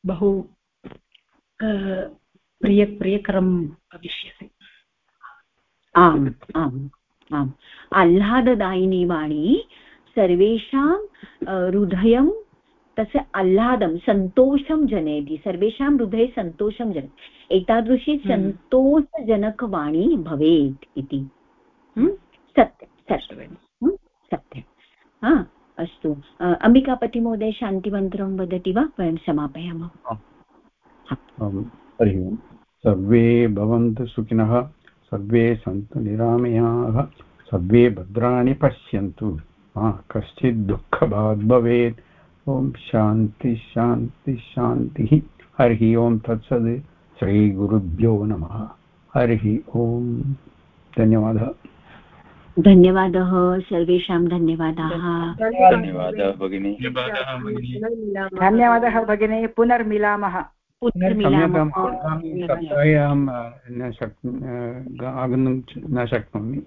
बहु प्रिय प्रियकरं भविष्यति। आम् आम् आम्। आह्लाददायिनी वाणी सर्वेषां हृदयं तस्य आह्लादं सन्तोषं जनयति। सर्वेषां हृदये सन्तोषं जन एतादृशी हम्म। सन्तोषजनकवाणी भवेत् इति। हम्म? सत्यं सत्यं। हम्म? सत्यं। हा अस्तु। अम्बिकापतिमहोदय शान्तिमन्त्रं वदति वा? वयं समापयामः। हरिः ओम्। सर्वे भवन्तु सुखिनः। सर्वे सन्तु निरामयाः सर्वे भद्राणि पश्यन्तु। मा कश्चित् दुःखभाग् भवेत्। ॐ शान्ति शान्ति शान्तिः। हरिः ओम् तत्सद् श्रीगुरुभ्यो नमः। हरिः ओम्। धन्यवादः। धन्यवादः। सर्वेषां धन्यवादाः। धन्यवादः भगिनी। धन्यवादः भगिनी। पुनर्मिलामः। आगन्तुं न शक्नोमि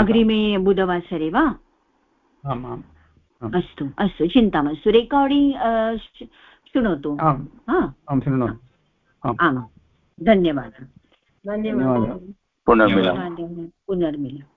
अग्रिमे बुधवासरे वा? आम् आम् आम्। अस्तु अस्तु चिन्ता मास्तु रेकार्डिङ्ग् शृणोतु आं शृणोमि आम् धन्यवादः। धन्यवादः। धन्यवादः। पुनर्मिलामः पुनर्मिलामः